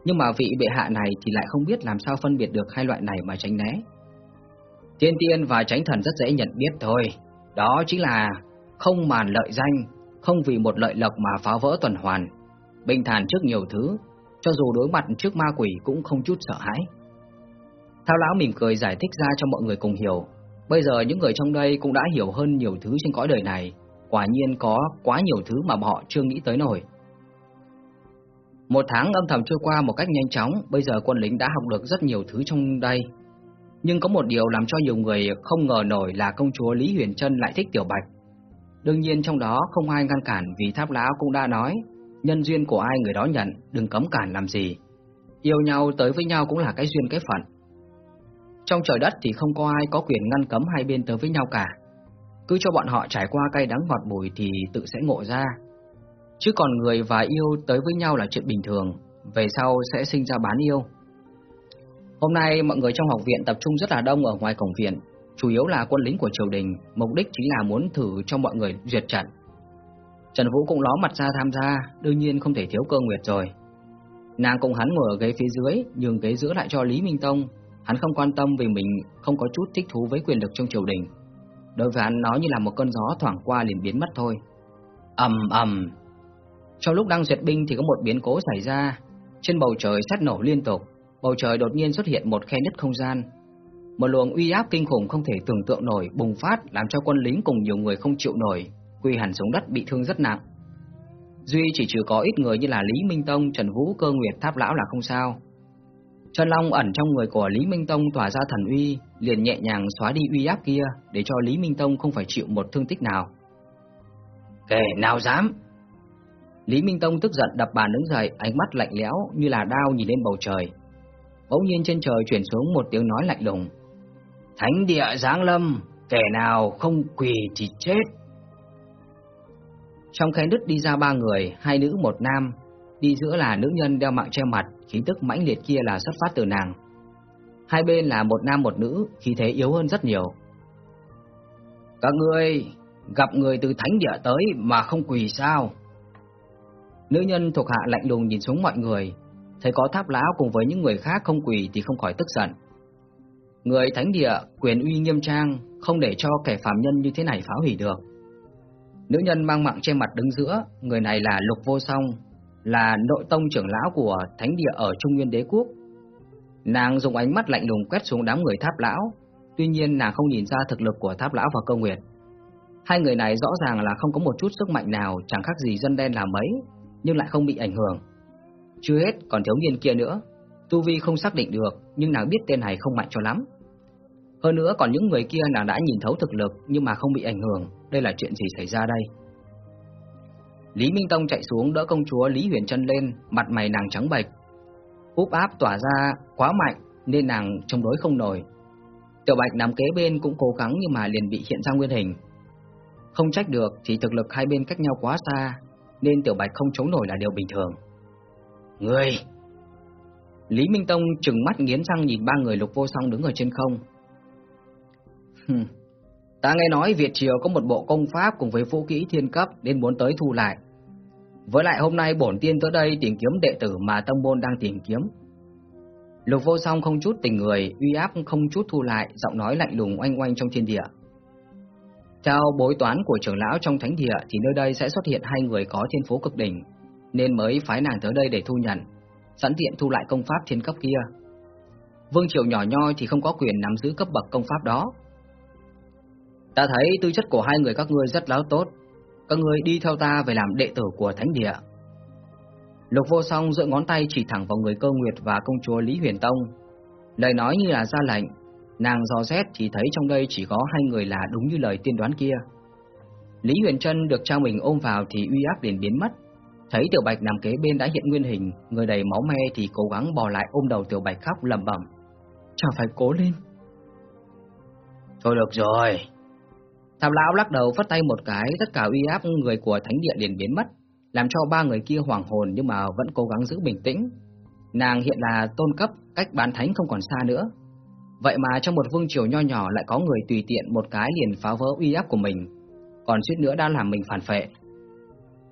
nhưng mà vị bệ hạ này thì lại không biết làm sao phân biệt được hai loại này mà tránh né. Tiên tiên và tránh thần rất dễ nhận biết thôi. Đó chính là không màn lợi danh, không vì một lợi lộc mà phá vỡ tuần hoàn. Bình thản trước nhiều thứ, cho dù đối mặt trước ma quỷ cũng không chút sợ hãi. Thao lão mỉm cười giải thích ra cho mọi người cùng hiểu. Bây giờ những người trong đây cũng đã hiểu hơn nhiều thứ trên cõi đời này. Quả nhiên có quá nhiều thứ mà họ chưa nghĩ tới nổi. Một tháng âm thầm trôi qua một cách nhanh chóng, bây giờ quân lính đã học được rất nhiều thứ trong đây. Nhưng có một điều làm cho nhiều người không ngờ nổi là công chúa Lý Huyền Trân lại thích Tiểu Bạch. Đương nhiên trong đó không ai ngăn cản vì Tháp Lão cũng đã nói, nhân duyên của ai người đó nhận, đừng cấm cản làm gì. Yêu nhau tới với nhau cũng là cái duyên cái phận. Trong trời đất thì không có ai có quyền ngăn cấm hai bên tới với nhau cả. Cứ cho bọn họ trải qua cay đắng ngọt bùi thì tự sẽ ngộ ra. Chứ còn người và yêu tới với nhau là chuyện bình thường, về sau sẽ sinh ra bán yêu. Hôm nay mọi người trong học viện tập trung rất là đông ở ngoài cổng viện, chủ yếu là quân lính của triều đình, mục đích chính là muốn thử cho mọi người duyệt trận. Trần Vũ cũng ló mặt ra tham gia, đương nhiên không thể thiếu cơ nguyệt rồi. Nàng cùng hắn ngồi ở ghế phía dưới, nhường ghế giữa lại cho Lý Minh Tông. Hắn không quan tâm vì mình không có chút thích thú với quyền lực trong triều đình. Đối với hắn nó như là một cơn gió thoảng qua liền biến mất thôi. ầm ầm. Trong lúc đang duyệt binh thì có một biến cố xảy ra, trên bầu trời sét nổ liên tục, bầu trời đột nhiên xuất hiện một khe nứt không gian. Một luồng uy áp kinh khủng không thể tưởng tượng nổi bùng phát làm cho quân lính cùng nhiều người không chịu nổi, quy hẳn xuống đất bị thương rất nặng. Duy chỉ trừ có ít người như là Lý Minh Tông, Trần Vũ, Cơ Nguyệt, Tháp Lão là không sao. Chân Long ẩn trong người của Lý Minh Tông tỏa ra thần uy, liền nhẹ nhàng xóa đi uy áp kia để cho Lý Minh Tông không phải chịu một thương tích nào. Kẻ nào dám? Lý Minh Tông tức giận đập bàn đứng dậy, ánh mắt lạnh lẽo như là đao nhìn lên bầu trời. Bỗng nhiên trên trời chuyển xuống một tiếng nói lạnh lùng. Thánh địa giáng lâm, kẻ nào không quỳ thì chết. Trong khe nứt đi ra ba người, hai nữ một nam, đi giữa là nữ nhân đeo mạng che mặt, khí tức mãnh liệt kia là xuất phát từ nàng. Hai bên là một nam một nữ, khí thế yếu hơn rất nhiều. Các ngươi gặp người từ thánh địa tới mà không quỳ sao? Nữ nhân thuộc hạ lạnh lùng nhìn xuống mọi người, thấy có tháp lão cùng với những người khác không quỳ thì không khỏi tức giận. Người thánh địa quyền uy nghiêm trang, không để cho kẻ phàm nhân như thế này phá hủy được. Nữ nhân mang mạng che mặt đứng giữa, người này là Lục Vô Song, là nội tông trưởng lão của thánh địa ở Trung Nguyên Đế Quốc. Nàng dùng ánh mắt lạnh lùng quét xuống đám người tháp lão, tuy nhiên nàng không nhìn ra thực lực của tháp lão và câu nguyệt. Hai người này rõ ràng là không có một chút sức mạnh nào, chẳng khác gì dân đen là mấy, nhưng lại không bị ảnh hưởng. Chưa hết, còn thiếu niên kia nữa, tu vi không xác định được, nhưng nàng biết tên này không mạnh cho lắm. Hơn nữa còn những người kia nàng đã nhìn thấu thực lực nhưng mà không bị ảnh hưởng, đây là chuyện gì xảy ra đây? Lý Minh Tông chạy xuống đỡ công chúa Lý Huyền Trân lên, mặt mày nàng trắng bệch. Úp áp tỏa ra quá mạnh nên nàng chống đối không nổi. Tiểu Bạch nằm kế bên cũng cố gắng nhưng mà liền bị hiện ra nguyên hình. Không trách được thì thực lực hai bên cách nhau quá xa, nên Tiểu Bạch không chống nổi là điều bình thường. Người! Lý Minh Tông trừng mắt nghiến răng nhìn ba người lục vô song đứng ở trên không. Ta nghe nói Việt Triều có một bộ công pháp cùng với vũ kỹ thiên cấp nên muốn tới thu lại. Với lại hôm nay bổn tiên tới đây tìm kiếm đệ tử mà tông môn đang tìm kiếm. Lục vô song không chút tình người, uy áp không chút thu lại, giọng nói lạnh lùng oanh oanh trong thiên địa. Theo bối toán của trưởng lão trong thánh địa thì nơi đây sẽ xuất hiện hai người có thiên phố cực đỉnh, nên mới phái nàng tới đây để thu nhận, sẵn tiện thu lại công pháp thiên cấp kia. Vương triều nhỏ nhoi thì không có quyền nắm giữ cấp bậc công pháp đó, Ta thấy tư chất của hai người các ngươi rất láo tốt. Các ngươi đi theo ta về làm đệ tử của thánh địa. Lục vô song dựa ngón tay chỉ thẳng vào người cơ nguyệt và công chúa Lý Huyền Tông. Lời nói như là ra lệnh Nàng dò xét thì thấy trong đây chỉ có hai người là đúng như lời tiên đoán kia. Lý Huyền Trân được cha mình ôm vào thì uy áp liền biến mất. Thấy Tiểu Bạch nằm kế bên đã hiện nguyên hình Người đầy máu me thì cố gắng bò lại ôm đầu Tiểu Bạch khóc lầm bẩm Chả phải cố lên Thôi được rồi Tham lão lắc đầu phất tay một cái, tất cả uy áp người của thánh địa liền biến mất, làm cho ba người kia hoảng hồn nhưng mà vẫn cố gắng giữ bình tĩnh. Nàng hiện là tôn cấp, cách bán thánh không còn xa nữa. Vậy mà trong một vương triều nho nhỏ lại có người tùy tiện một cái liền phá vỡ uy áp của mình, còn suýt nữa đã làm mình phản phệ.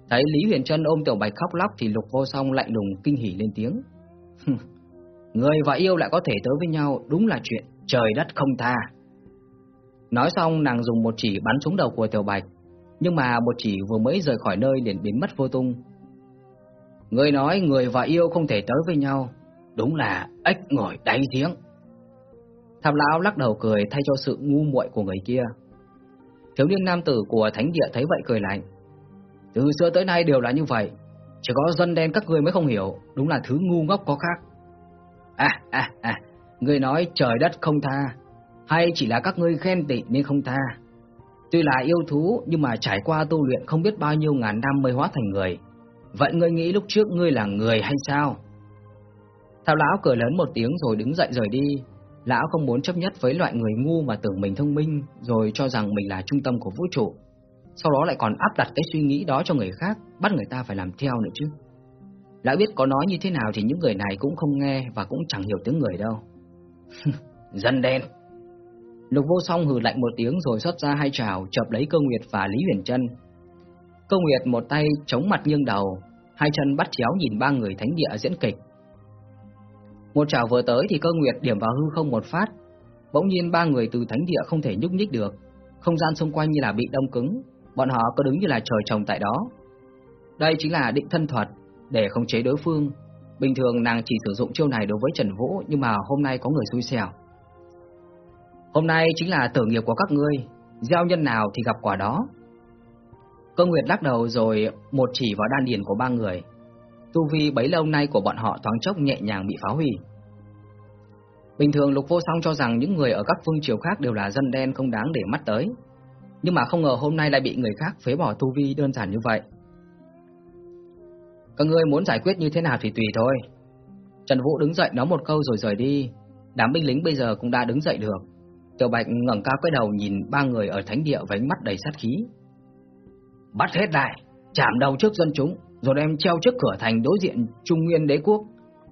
Thấy Lý Huyền Trân ôm Tiểu Bạch khóc lóc thì Lục Vô Song lạnh lùng kinh hỉ lên tiếng. *laughs* người và yêu lại có thể tới với nhau, đúng là chuyện trời đất không tha. Nói xong nàng dùng một chỉ bắn trúng đầu của Tiểu Bạch, nhưng mà một chỉ vừa mới rời khỏi nơi liền biến mất vô tung. Người nói người và yêu không thể tới với nhau, đúng là ếch ngồi đáy giếng. Tham lão lắc đầu cười thay cho sự ngu muội của người kia. Thiếu niên nam tử của thánh địa thấy vậy cười lạnh. Từ xưa tới nay đều là như vậy, chỉ có dân đen các ngươi mới không hiểu, đúng là thứ ngu ngốc có khác. À, à, à, người nói trời đất không tha, hay chỉ là các ngươi khen tị nên không tha? Tuy là yêu thú nhưng mà trải qua tu luyện không biết bao nhiêu ngàn năm mới hóa thành người. Vậy ngươi nghĩ lúc trước ngươi là người hay sao? Thao lão cười lớn một tiếng rồi đứng dậy rời đi. Lão không muốn chấp nhất với loại người ngu mà tưởng mình thông minh rồi cho rằng mình là trung tâm của vũ trụ. Sau đó lại còn áp đặt cái suy nghĩ đó cho người khác, bắt người ta phải làm theo nữa chứ. Lão biết có nói như thế nào thì những người này cũng không nghe và cũng chẳng hiểu tiếng người đâu. *laughs* Dân đen Lục vô song hừ lạnh một tiếng rồi xuất ra hai trào chập lấy cơ nguyệt và Lý Huyền Trân. Cơ nguyệt một tay chống mặt nghiêng đầu, hai chân bắt chéo nhìn ba người thánh địa diễn kịch. Một trào vừa tới thì cơ nguyệt điểm vào hư không một phát, bỗng nhiên ba người từ thánh địa không thể nhúc nhích được, không gian xung quanh như là bị đông cứng, bọn họ cứ đứng như là trời trồng tại đó. Đây chính là định thân thuật để khống chế đối phương. Bình thường nàng chỉ sử dụng chiêu này đối với Trần Vũ, nhưng mà hôm nay có người xui xẻo. Hôm nay chính là tử nghiệp của các ngươi, gieo nhân nào thì gặp quả đó. Cơ Nguyệt lắc đầu rồi một chỉ vào đan điền của ba người. Tu vi bấy lâu nay của bọn họ thoáng chốc nhẹ nhàng bị phá hủy. Bình thường Lục Vô Song cho rằng những người ở các phương triều khác đều là dân đen không đáng để mắt tới. Nhưng mà không ngờ hôm nay lại bị người khác phế bỏ tu vi đơn giản như vậy. Các ngươi muốn giải quyết như thế nào thì tùy thôi. Trần Vũ đứng dậy nói một câu rồi rời đi. Đám binh lính bây giờ cũng đã đứng dậy được. Tiểu Bạch ngẩng cao cái đầu nhìn ba người ở thánh địa với ánh mắt đầy sát khí. Bắt hết lại, chạm đầu trước dân chúng, rồi đem treo trước cửa thành đối diện Trung Nguyên đế quốc,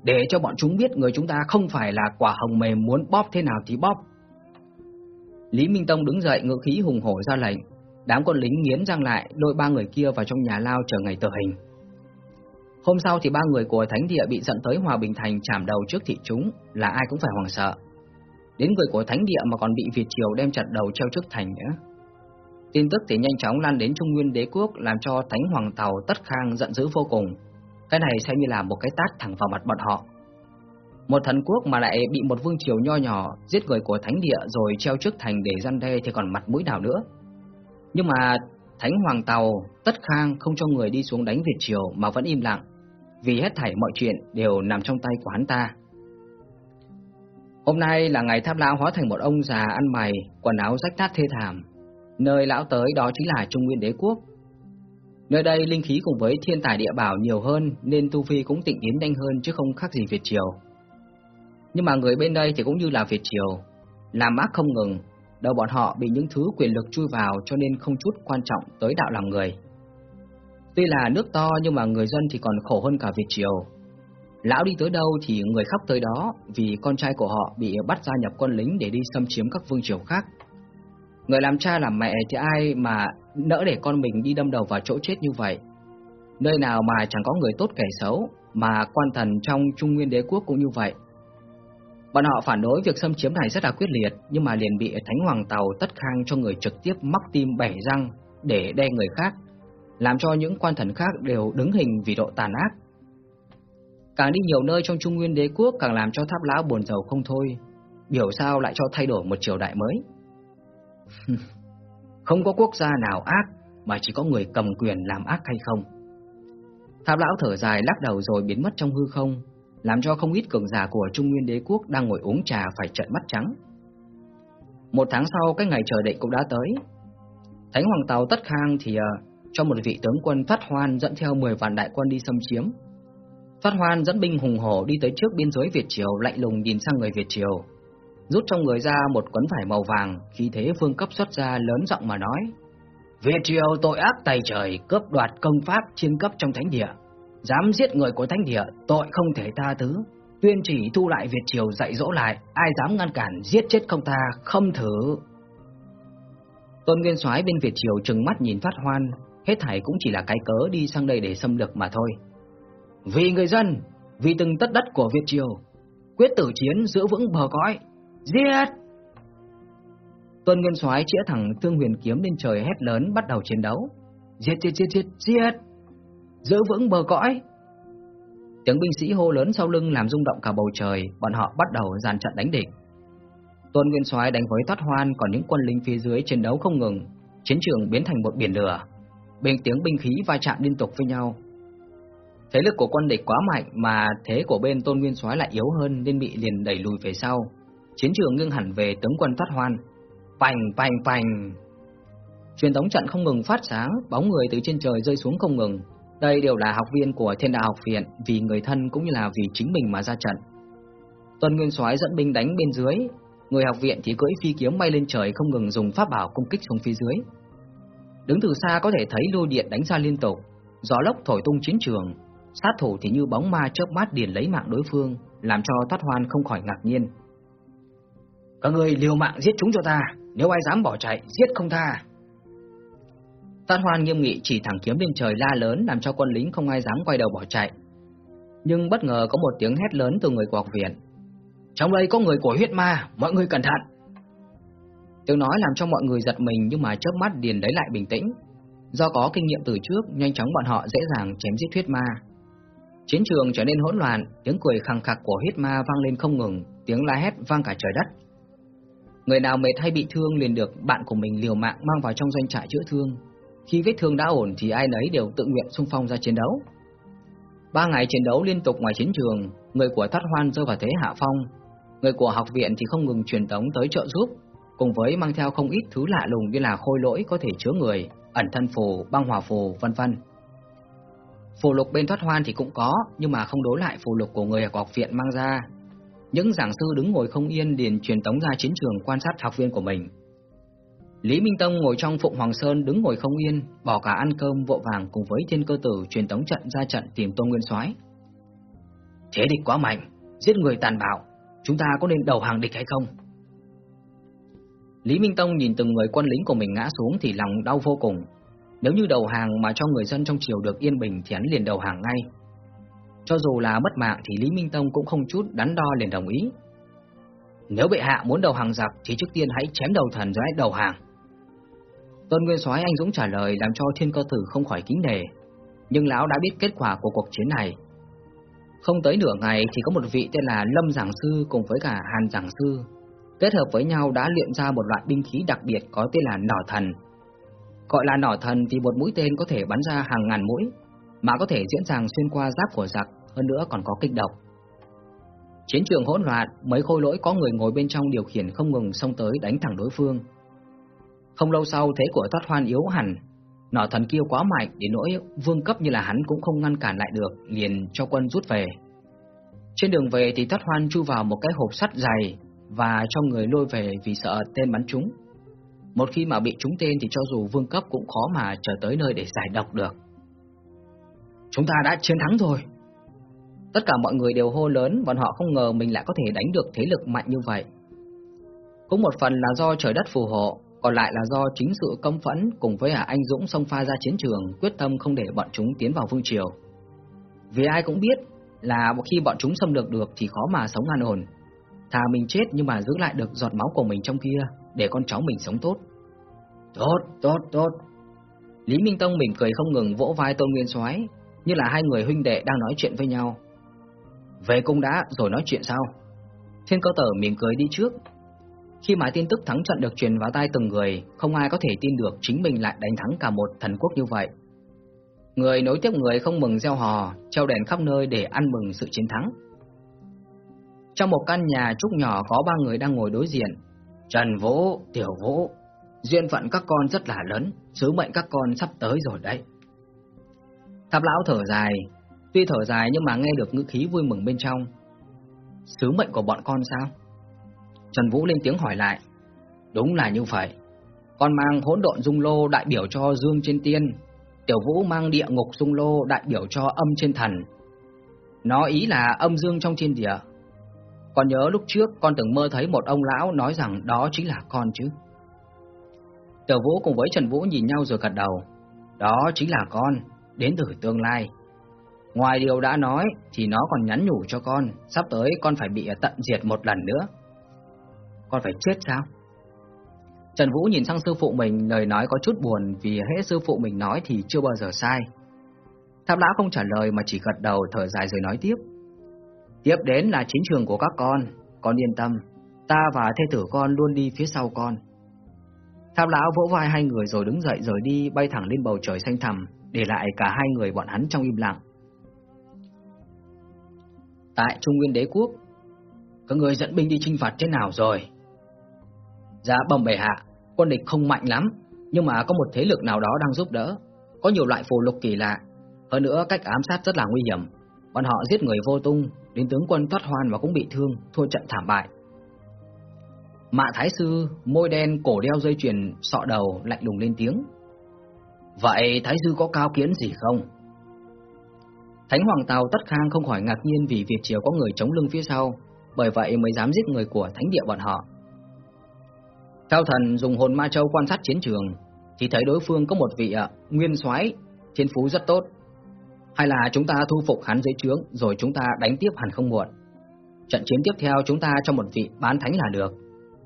để cho bọn chúng biết người chúng ta không phải là quả hồng mềm muốn bóp thế nào thì bóp. Lý Minh Tông đứng dậy ngự khí hùng hổ ra lệnh, đám quân lính nghiến răng lại, lôi ba người kia vào trong nhà lao chờ ngày tử hình. Hôm sau thì ba người của Thánh Địa bị dẫn tới Hòa Bình Thành chạm đầu trước thị chúng, là ai cũng phải hoảng sợ. Đến người của Thánh Địa mà còn bị Việt Triều đem chặt đầu treo trước thành nữa. Tin tức thì nhanh chóng lan đến Trung Nguyên Đế Quốc làm cho Thánh Hoàng Tàu Tất Khang giận dữ vô cùng. Cái này xem như là một cái tát thẳng vào mặt bọn họ. Một thần quốc mà lại bị một vương triều nho nhỏ giết người của Thánh Địa rồi treo trước thành để gian đe thì còn mặt mũi nào nữa. Nhưng mà Thánh Hoàng Tàu Tất Khang không cho người đi xuống đánh Việt Triều mà vẫn im lặng, vì hết thảy mọi chuyện đều nằm trong tay của hắn ta. Hôm nay là ngày Tháp Lão hóa thành một ông già ăn mày, quần áo rách nát thê thảm. Nơi lão tới đó chính là Trung Nguyên Đế Quốc. Nơi đây linh khí cùng với thiên tài địa bảo nhiều hơn nên tu vi cũng tịnh tiến nhanh hơn chứ không khác gì Việt Triều. Nhưng mà người bên đây thì cũng như là Việt Triều, làm ác không ngừng, đầu bọn họ bị những thứ quyền lực chui vào cho nên không chút quan trọng tới đạo làm người. Tuy là nước to nhưng mà người dân thì còn khổ hơn cả Việt Triều. Lão đi tới đâu thì người khóc tới đó vì con trai của họ bị bắt gia nhập quân lính để đi xâm chiếm các vương triều khác. Người làm cha làm mẹ thì ai mà nỡ để con mình đi đâm đầu vào chỗ chết như vậy. Nơi nào mà chẳng có người tốt kẻ xấu, mà quan thần trong Trung Nguyên Đế Quốc cũng như vậy. Bọn họ phản đối việc xâm chiếm này rất là quyết liệt, nhưng mà liền bị Thánh Hoàng Tàu Tất Khang cho người trực tiếp mắc tim bẻ răng để đe người khác, làm cho những quan thần khác đều đứng hình vì độ tàn ác. Càng đi nhiều nơi trong Trung Nguyên Đế Quốc càng làm cho Tháp Lão buồn giàu không thôi, biểu sao lại cho thay đổi một triều đại mới. *laughs* không có quốc gia nào ác mà chỉ có người cầm quyền làm ác hay không. Tháp lão thở dài lắc đầu rồi biến mất trong hư không, làm cho không ít cường giả của Trung Nguyên Đế quốc đang ngồi uống trà phải trợn mắt trắng. Một tháng sau, cái ngày chờ đợi cũng đã tới. Thánh Hoàng Tàu Tất Khang thì uh, cho một vị tướng quân Phát Hoan dẫn theo 10 vạn đại quân đi xâm chiếm. Phát Hoan dẫn binh hùng hổ đi tới trước biên giới Việt Triều, lạnh lùng nhìn sang người Việt Triều, rút trong người ra một quấn vải màu vàng, khí thế phương cấp xuất ra lớn giọng mà nói: "Việt triều tội ác tày trời, cướp đoạt công pháp chiên cấp trong thánh địa, dám giết người của thánh địa, tội không thể tha thứ." Tuyên chỉ thu lại Việt Triều dạy dỗ lại, ai dám ngăn cản giết chết không tha không thử. Tôn Nguyên Soái bên Việt Triều trừng mắt nhìn Phát Hoan, hết thảy cũng chỉ là cái cớ đi sang đây để xâm lược mà thôi. Vì người dân, vì từng tất đất của Việt Triều, quyết tử chiến giữ vững bờ cõi, Giết! tôn Nguyên Soái chĩa thẳng Thương Huyền kiếm lên trời hét lớn bắt đầu chiến đấu. Giết giết giết giết giết! Giữ vững bờ cõi! Tiếng binh sĩ hô lớn sau lưng làm rung động cả bầu trời, bọn họ bắt đầu dàn trận đánh địch. Tôn Nguyên Soái đánh với Thoát Hoan, còn những quân lính phía dưới chiến đấu không ngừng, chiến trường biến thành một biển lửa. Bên tiếng binh khí va chạm liên tục với nhau. Thế lực của quân địch quá mạnh mà thế của bên Tôn Nguyên Soái lại yếu hơn nên bị liền đẩy lùi về sau chiến trường nghiêng hẳn về tướng quân thoát hoan. Pành pành pành. Truyền tống trận không ngừng phát sáng, bóng người từ trên trời rơi xuống không ngừng. Đây đều là học viên của Thiên Đạo học viện, vì người thân cũng như là vì chính mình mà ra trận. Tuần Nguyên Soái dẫn binh đánh bên dưới, người học viện thì cưỡi phi kiếm bay lên trời không ngừng dùng pháp bảo công kích xuống phía dưới. Đứng từ xa có thể thấy lôi điện đánh ra liên tục, gió lốc thổi tung chiến trường, sát thủ thì như bóng ma chớp mắt điền lấy mạng đối phương, làm cho Thoát Hoan không khỏi ngạc nhiên. Các người liều mạng giết chúng cho ta, nếu ai dám bỏ chạy, giết không tha. Tát Hoan nghiêm nghị chỉ thẳng kiếm lên trời la lớn làm cho quân lính không ai dám quay đầu bỏ chạy. Nhưng bất ngờ có một tiếng hét lớn từ người của học viện. Trong đây có người của huyết ma, mọi người cẩn thận. Tiếng nói làm cho mọi người giật mình nhưng mà chớp mắt điền lấy lại bình tĩnh. Do có kinh nghiệm từ trước, nhanh chóng bọn họ dễ dàng chém giết huyết ma. Chiến trường trở nên hỗn loạn, tiếng cười khăng khặc của huyết ma vang lên không ngừng, tiếng la hét vang cả trời đất. Người nào mệt hay bị thương liền được bạn của mình liều mạng mang vào trong doanh trại chữa thương. Khi vết thương đã ổn thì ai nấy đều tự nguyện xung phong ra chiến đấu. Ba ngày chiến đấu liên tục ngoài chiến trường, người của Thoát Hoan rơi vào thế hạ phong. Người của học viện thì không ngừng truyền tống tới trợ giúp, cùng với mang theo không ít thứ lạ lùng như là khôi lỗi có thể chứa người, ẩn thân phù, băng hỏa phù, vân vân. Phù lục bên Thoát Hoan thì cũng có, nhưng mà không đối lại phù lục của người của học viện mang ra. Những giảng sư đứng ngồi không yên liền truyền tống ra chiến trường quan sát học viên của mình. Lý Minh Tông ngồi trong Phụng Hoàng Sơn đứng ngồi không yên, bỏ cả ăn cơm vội vàng cùng với thiên cơ tử truyền tống trận ra trận tìm Tôn Nguyên Soái. Thế địch quá mạnh, giết người tàn bạo, chúng ta có nên đầu hàng địch hay không? Lý Minh Tông nhìn từng người quân lính của mình ngã xuống thì lòng đau vô cùng. Nếu như đầu hàng mà cho người dân trong triều được yên bình thì hắn liền đầu hàng ngay. Cho dù là mất mạng thì Lý Minh Tông cũng không chút đắn đo liền đồng ý. Nếu bệ hạ muốn đầu hàng giặc thì trước tiên hãy chém đầu thần rồi hãy đầu hàng. Tôn Nguyên Soái anh dũng trả lời làm cho Thiên Cơ Tử không khỏi kính nể, nhưng lão đã biết kết quả của cuộc chiến này. Không tới nửa ngày thì có một vị tên là Lâm giảng sư cùng với cả Hàn giảng sư kết hợp với nhau đã luyện ra một loại binh khí đặc biệt có tên là nỏ thần. Gọi là nỏ thần thì một mũi tên có thể bắn ra hàng ngàn mũi, mà có thể diễn dàng xuyên qua giáp của giặc, hơn nữa còn có kích độc. Chiến trường hỗn loạn, mấy khôi lỗi có người ngồi bên trong điều khiển không ngừng xông tới đánh thẳng đối phương. Không lâu sau thế của thoát hoan yếu hẳn, nỏ thần kia quá mạnh đến nỗi vương cấp như là hắn cũng không ngăn cản lại được, liền cho quân rút về. Trên đường về thì thoát hoan chui vào một cái hộp sắt dày và cho người lôi về vì sợ tên bắn trúng. Một khi mà bị trúng tên thì cho dù vương cấp cũng khó mà trở tới nơi để giải độc được. Chúng ta đã chiến thắng rồi. Tất cả mọi người đều hô lớn, bọn họ không ngờ mình lại có thể đánh được thế lực mạnh như vậy. Cũng một phần là do trời đất phù hộ, còn lại là do chính sự công phẫn cùng với anh Dũng xông pha ra chiến trường, quyết tâm không để bọn chúng tiến vào vương triều. Vì ai cũng biết là một khi bọn chúng xâm lược được thì khó mà sống an ổn. Thà mình chết nhưng mà giữ lại được giọt máu của mình trong kia để con cháu mình sống tốt. Tốt, tốt, tốt. Lý Minh Tông mỉm cười không ngừng vỗ vai Tôn Nguyên Soái, như là hai người huynh đệ đang nói chuyện với nhau. Về cung đã rồi nói chuyện sau. Thiên cơ tở mỉm cười đi trước. Khi mà tin tức thắng trận được truyền vào tai từng người, không ai có thể tin được chính mình lại đánh thắng cả một thần quốc như vậy. Người nối tiếp người không mừng gieo hò, treo đèn khắp nơi để ăn mừng sự chiến thắng. Trong một căn nhà trúc nhỏ có ba người đang ngồi đối diện. Trần Vũ, Tiểu Vũ, duyên phận các con rất là lớn, sứ mệnh các con sắp tới rồi đấy. Tháp lão thở dài, tuy thở dài nhưng mà nghe được ngữ khí vui mừng bên trong. Sứ mệnh của bọn con sao? Trần Vũ lên tiếng hỏi lại. Đúng là như vậy. Con mang hỗn độn dung lô đại biểu cho dương trên tiên, Tiểu Vũ mang địa ngục dung lô đại biểu cho âm trên thần. Nó ý là âm dương trong thiên địa, con nhớ lúc trước con từng mơ thấy một ông lão nói rằng đó chính là con chứ. Tiểu Vũ cùng với Trần Vũ nhìn nhau rồi gật đầu. Đó chính là con, đến từ tương lai. Ngoài điều đã nói thì nó còn nhắn nhủ cho con, sắp tới con phải bị tận diệt một lần nữa. Con phải chết sao? Trần Vũ nhìn sang sư phụ mình, lời nói có chút buồn vì hết sư phụ mình nói thì chưa bao giờ sai. Tháp lão không trả lời mà chỉ gật đầu thở dài rồi nói tiếp. Tiếp đến là chiến trường của các con, con yên tâm, ta và thê tử con luôn đi phía sau con. Tham lão vỗ vai hai người rồi đứng dậy rời đi bay thẳng lên bầu trời xanh thẳm, để lại cả hai người bọn hắn trong im lặng. Tại Trung Nguyên Đế Quốc, các người dẫn binh đi chinh phạt thế nào rồi? Dạ bẩm bệ hạ, quân địch không mạnh lắm, nhưng mà có một thế lực nào đó đang giúp đỡ, có nhiều loại phù lục kỳ lạ, hơn nữa cách ám sát rất là nguy hiểm. Bọn họ giết người vô tung, đến tướng quân thoát hoan và cũng bị thương, thua trận thảm bại. Mạ Thái Sư, môi đen, cổ đeo dây chuyền, sọ đầu, lạnh lùng lên tiếng. Vậy Thái Sư có cao kiến gì không? Thánh Hoàng Tàu Tất Khang không khỏi ngạc nhiên vì Việt Triều có người chống lưng phía sau, bởi vậy mới dám giết người của thánh địa bọn họ. Cao thần dùng hồn ma châu quan sát chiến trường, thì thấy đối phương có một vị ạ, nguyên soái thiên phú rất tốt, hay là chúng ta thu phục hắn dưới trướng rồi chúng ta đánh tiếp hẳn không muộn. Trận chiến tiếp theo chúng ta cho một vị bán thánh là được.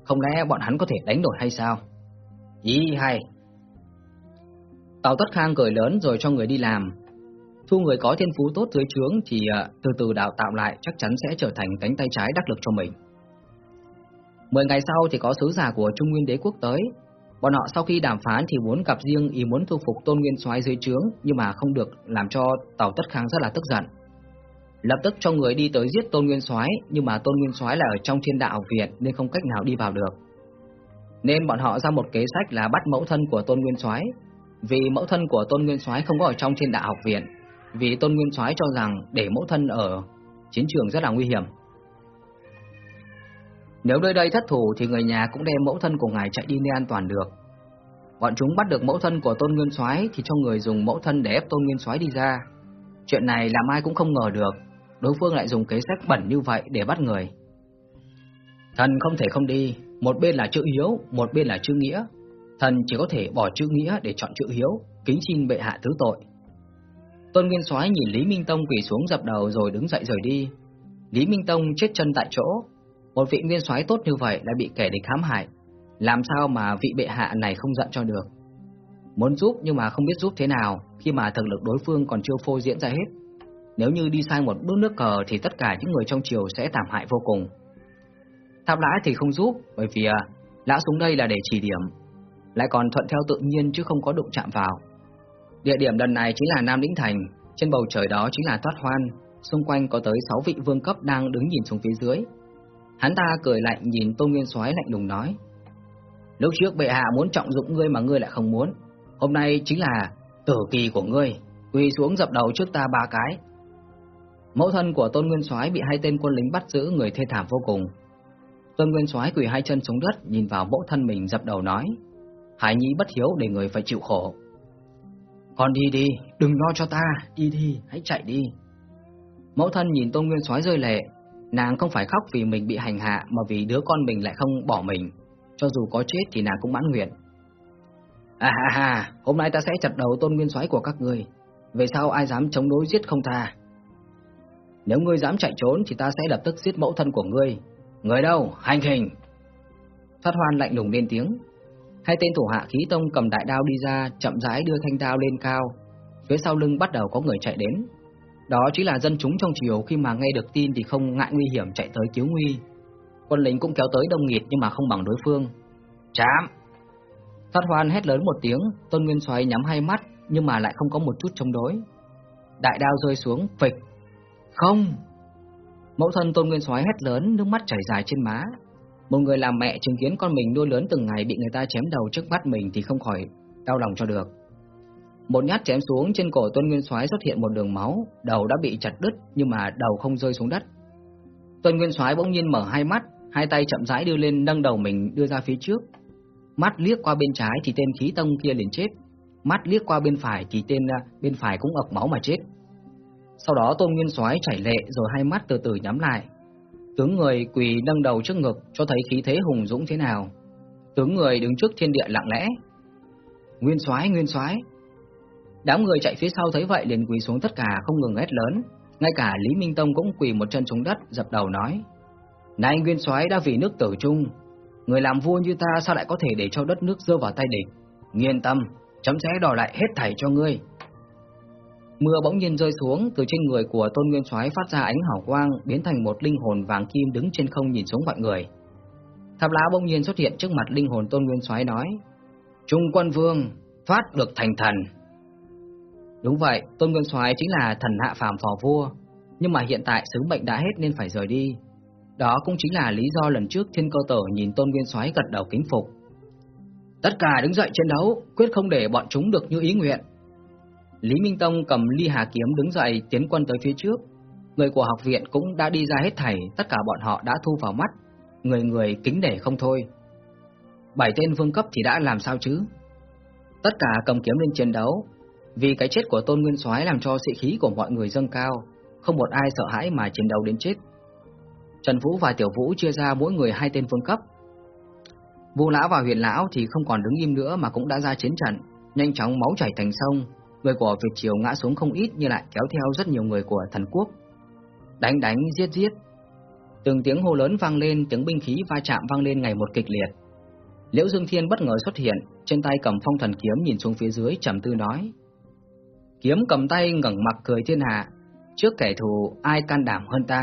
Không lẽ bọn hắn có thể đánh nổi hay sao? Ý hay. Tào Tất Khang cười lớn rồi cho người đi làm. Thu người có thiên phú tốt dưới trướng thì à, từ từ đào tạo lại chắc chắn sẽ trở thành cánh tay trái đắc lực cho mình. Mười ngày sau thì có sứ giả của Trung Nguyên Đế quốc tới. Bọn họ sau khi đàm phán thì muốn gặp riêng ý muốn thu phục Tôn Nguyên Soái dưới trướng nhưng mà không được làm cho Tào Tất Khang rất là tức giận. Lập tức cho người đi tới giết Tôn Nguyên Soái, nhưng mà Tôn Nguyên Soái là ở trong Thiên Đạo Viện nên không cách nào đi vào được. Nên bọn họ ra một kế sách là bắt mẫu thân của Tôn Nguyên Soái, vì mẫu thân của Tôn Nguyên Soái không có ở trong Thiên Đạo học viện, vì Tôn Nguyên Soái cho rằng để mẫu thân ở chiến trường rất là nguy hiểm. Nếu nơi đây thất thủ thì người nhà cũng đem mẫu thân của ngài chạy đi nơi an toàn được. Bọn chúng bắt được mẫu thân của Tôn Nguyên Soái thì cho người dùng mẫu thân để ép Tôn Nguyên Soái đi ra. Chuyện này làm ai cũng không ngờ được, đối phương lại dùng kế sách bẩn như vậy để bắt người. Thần không thể không đi, một bên là chữ hiếu, một bên là chữ nghĩa. Thần chỉ có thể bỏ chữ nghĩa để chọn chữ hiếu, kính xin bệ hạ thứ tội. Tôn Nguyên Soái nhìn Lý Minh Tông quỳ xuống dập đầu rồi đứng dậy rời đi. Lý Minh Tông chết chân tại chỗ, một vị nguyên soái tốt như vậy lại bị kẻ địch hãm hại, làm sao mà vị bệ hạ này không giận cho được? Muốn giúp nhưng mà không biết giúp thế nào khi mà thực lực đối phương còn chưa phô diễn ra hết. Nếu như đi sai một bước nước cờ thì tất cả những người trong triều sẽ thảm hại vô cùng. Tháp lãi thì không giúp bởi vì à, xuống đây là để chỉ điểm, lại còn thuận theo tự nhiên chứ không có đụng chạm vào. Địa điểm lần này chính là Nam Lĩnh Thành, trên bầu trời đó chính là Thoát Hoan, xung quanh có tới 6 vị vương cấp đang đứng nhìn xuống phía dưới. Hắn ta cười lạnh nhìn Tôn Nguyên Soái lạnh lùng nói: "Lúc trước bệ hạ muốn trọng dụng ngươi mà ngươi lại không muốn, hôm nay chính là tử kỳ của ngươi, quỳ xuống dập đầu trước ta ba cái." Mẫu thân của Tôn Nguyên Soái bị hai tên quân lính bắt giữ người thê thảm vô cùng. Tôn Nguyên Soái quỳ hai chân xuống đất, nhìn vào mẫu thân mình dập đầu nói: "Hải Nhi bất hiếu để người phải chịu khổ." Con đi đi, đừng lo cho ta, đi đi, hãy chạy đi. Mẫu thân nhìn Tôn Nguyên Soái rơi lệ, nàng không phải khóc vì mình bị hành hạ mà vì đứa con mình lại không bỏ mình, cho dù có chết thì nàng cũng mãn nguyện. À ha ha, hôm nay ta sẽ chặt đầu Tôn Nguyên Soái của các ngươi, về sau ai dám chống đối giết không tha. Nếu ngươi dám chạy trốn thì ta sẽ lập tức giết mẫu thân của ngươi. Người đâu, hành hình. Thoát Hoan lạnh lùng lên tiếng, Hai tên thủ hạ khí tông cầm đại đao đi ra, chậm rãi đưa thanh đao lên cao. Phía sau lưng bắt đầu có người chạy đến. Đó chính là dân chúng trong triều khi mà nghe được tin thì không ngại nguy hiểm chạy tới cứu nguy. Quân lính cũng kéo tới đông nghịt nhưng mà không bằng đối phương. Chám! Phát hoan hét lớn một tiếng, Tôn Nguyên Soái nhắm hai mắt nhưng mà lại không có một chút chống đối. Đại đao rơi xuống, phịch. Không! Mẫu thân Tôn Nguyên Soái hét lớn, nước mắt chảy dài trên má, một người làm mẹ chứng kiến con mình nuôi lớn từng ngày bị người ta chém đầu trước mắt mình thì không khỏi đau lòng cho được. Một nhát chém xuống trên cổ Tuân Nguyên Soái xuất hiện một đường máu, đầu đã bị chặt đứt nhưng mà đầu không rơi xuống đất. Tuân Nguyên Soái bỗng nhiên mở hai mắt, hai tay chậm rãi đưa lên nâng đầu mình đưa ra phía trước. Mắt liếc qua bên trái thì tên khí tông kia liền chết, mắt liếc qua bên phải thì tên à, bên phải cũng ọc máu mà chết. Sau đó Tôn Nguyên Soái chảy lệ rồi hai mắt từ từ nhắm lại, Tướng người quỳ nâng đầu trước ngực cho thấy khí thế hùng dũng thế nào. Tướng người đứng trước thiên địa lặng lẽ. Nguyên soái, nguyên soái. Đám người chạy phía sau thấy vậy liền quỳ xuống tất cả không ngừng hét lớn, ngay cả Lý Minh Tông cũng quỳ một chân xuống đất dập đầu nói: "Này nguyên soái đã vì nước tử trung, người làm vua như ta sao lại có thể để cho đất nước rơi vào tay địch? Nghiên tâm, chấm sẽ đòi lại hết thảy cho ngươi." Mưa bỗng nhiên rơi xuống, từ trên người của Tôn Nguyên Soái phát ra ánh hào quang, biến thành một linh hồn vàng kim đứng trên không nhìn xuống mọi người. Tháp lá bỗng nhiên xuất hiện trước mặt linh hồn Tôn Nguyên Soái nói: "Trung Quân Vương, thoát được thành thần." Đúng vậy, Tôn Nguyên Soái chính là thần hạ phàm phò vua, nhưng mà hiện tại sứ mệnh đã hết nên phải rời đi. Đó cũng chính là lý do lần trước Thiên Cơ Tử nhìn Tôn Nguyên Soái gật đầu kính phục. Tất cả đứng dậy chiến đấu, quyết không để bọn chúng được như ý nguyện. Lý Minh Tông cầm ly hà kiếm đứng dậy tiến quân tới phía trước. Người của học viện cũng đã đi ra hết thảy, tất cả bọn họ đã thu vào mắt, người người kính nể không thôi. Bảy tên vương cấp thì đã làm sao chứ? Tất cả cầm kiếm lên chiến đấu, vì cái chết của Tôn Nguyên Soái làm cho sĩ khí của mọi người dâng cao, không một ai sợ hãi mà chiến đấu đến chết. Trần Vũ và Tiểu Vũ chia ra mỗi người hai tên phương cấp. Vu lão và Huyền lão thì không còn đứng im nữa mà cũng đã ra chiến trận, nhanh chóng máu chảy thành sông, Người của Việt Triều ngã xuống không ít nhưng lại kéo theo rất nhiều người của thần quốc. Đánh đánh, giết giết. Từng tiếng hô lớn vang lên, tiếng binh khí va chạm vang lên ngày một kịch liệt. Liễu Dương Thiên bất ngờ xuất hiện, trên tay cầm phong thần kiếm nhìn xuống phía dưới trầm tư nói. Kiếm cầm tay ngẩng mặt cười thiên hạ, trước kẻ thù ai can đảm hơn ta.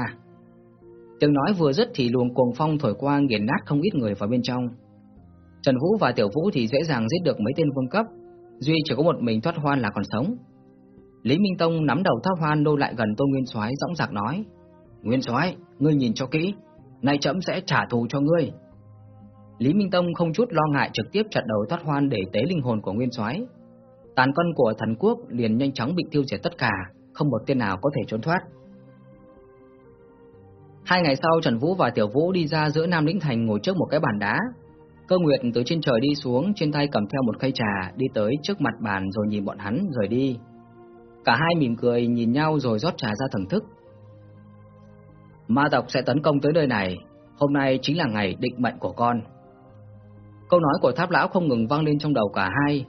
Tiếng nói vừa dứt thì luồng cuồng phong thổi qua nghiền nát không ít người vào bên trong. Trần Vũ và Tiểu Vũ thì dễ dàng giết được mấy tên vương cấp, duy chỉ có một mình thoát hoan là còn sống. Lý Minh Tông nắm đầu thoát hoan đô lại gần Tôn Nguyên Soái dõng dạc nói: "Nguyên Soái, ngươi nhìn cho kỹ, nay chậm sẽ trả thù cho ngươi." Lý Minh Tông không chút lo ngại trực tiếp chặt đầu thoát hoan để tế linh hồn của Nguyên Soái. Tàn quân của thần quốc liền nhanh chóng bị tiêu diệt tất cả, không một tên nào có thể trốn thoát. Hai ngày sau Trần Vũ và Tiểu Vũ đi ra giữa Nam Lĩnh Thành ngồi trước một cái bàn đá. Cơ Nguyệt từ trên trời đi xuống, trên tay cầm theo một khay trà, đi tới trước mặt bàn rồi nhìn bọn hắn rời đi. Cả hai mỉm cười nhìn nhau rồi rót trà ra thưởng thức. Ma tộc sẽ tấn công tới nơi này, hôm nay chính là ngày định mệnh của con. Câu nói của tháp lão không ngừng vang lên trong đầu cả hai.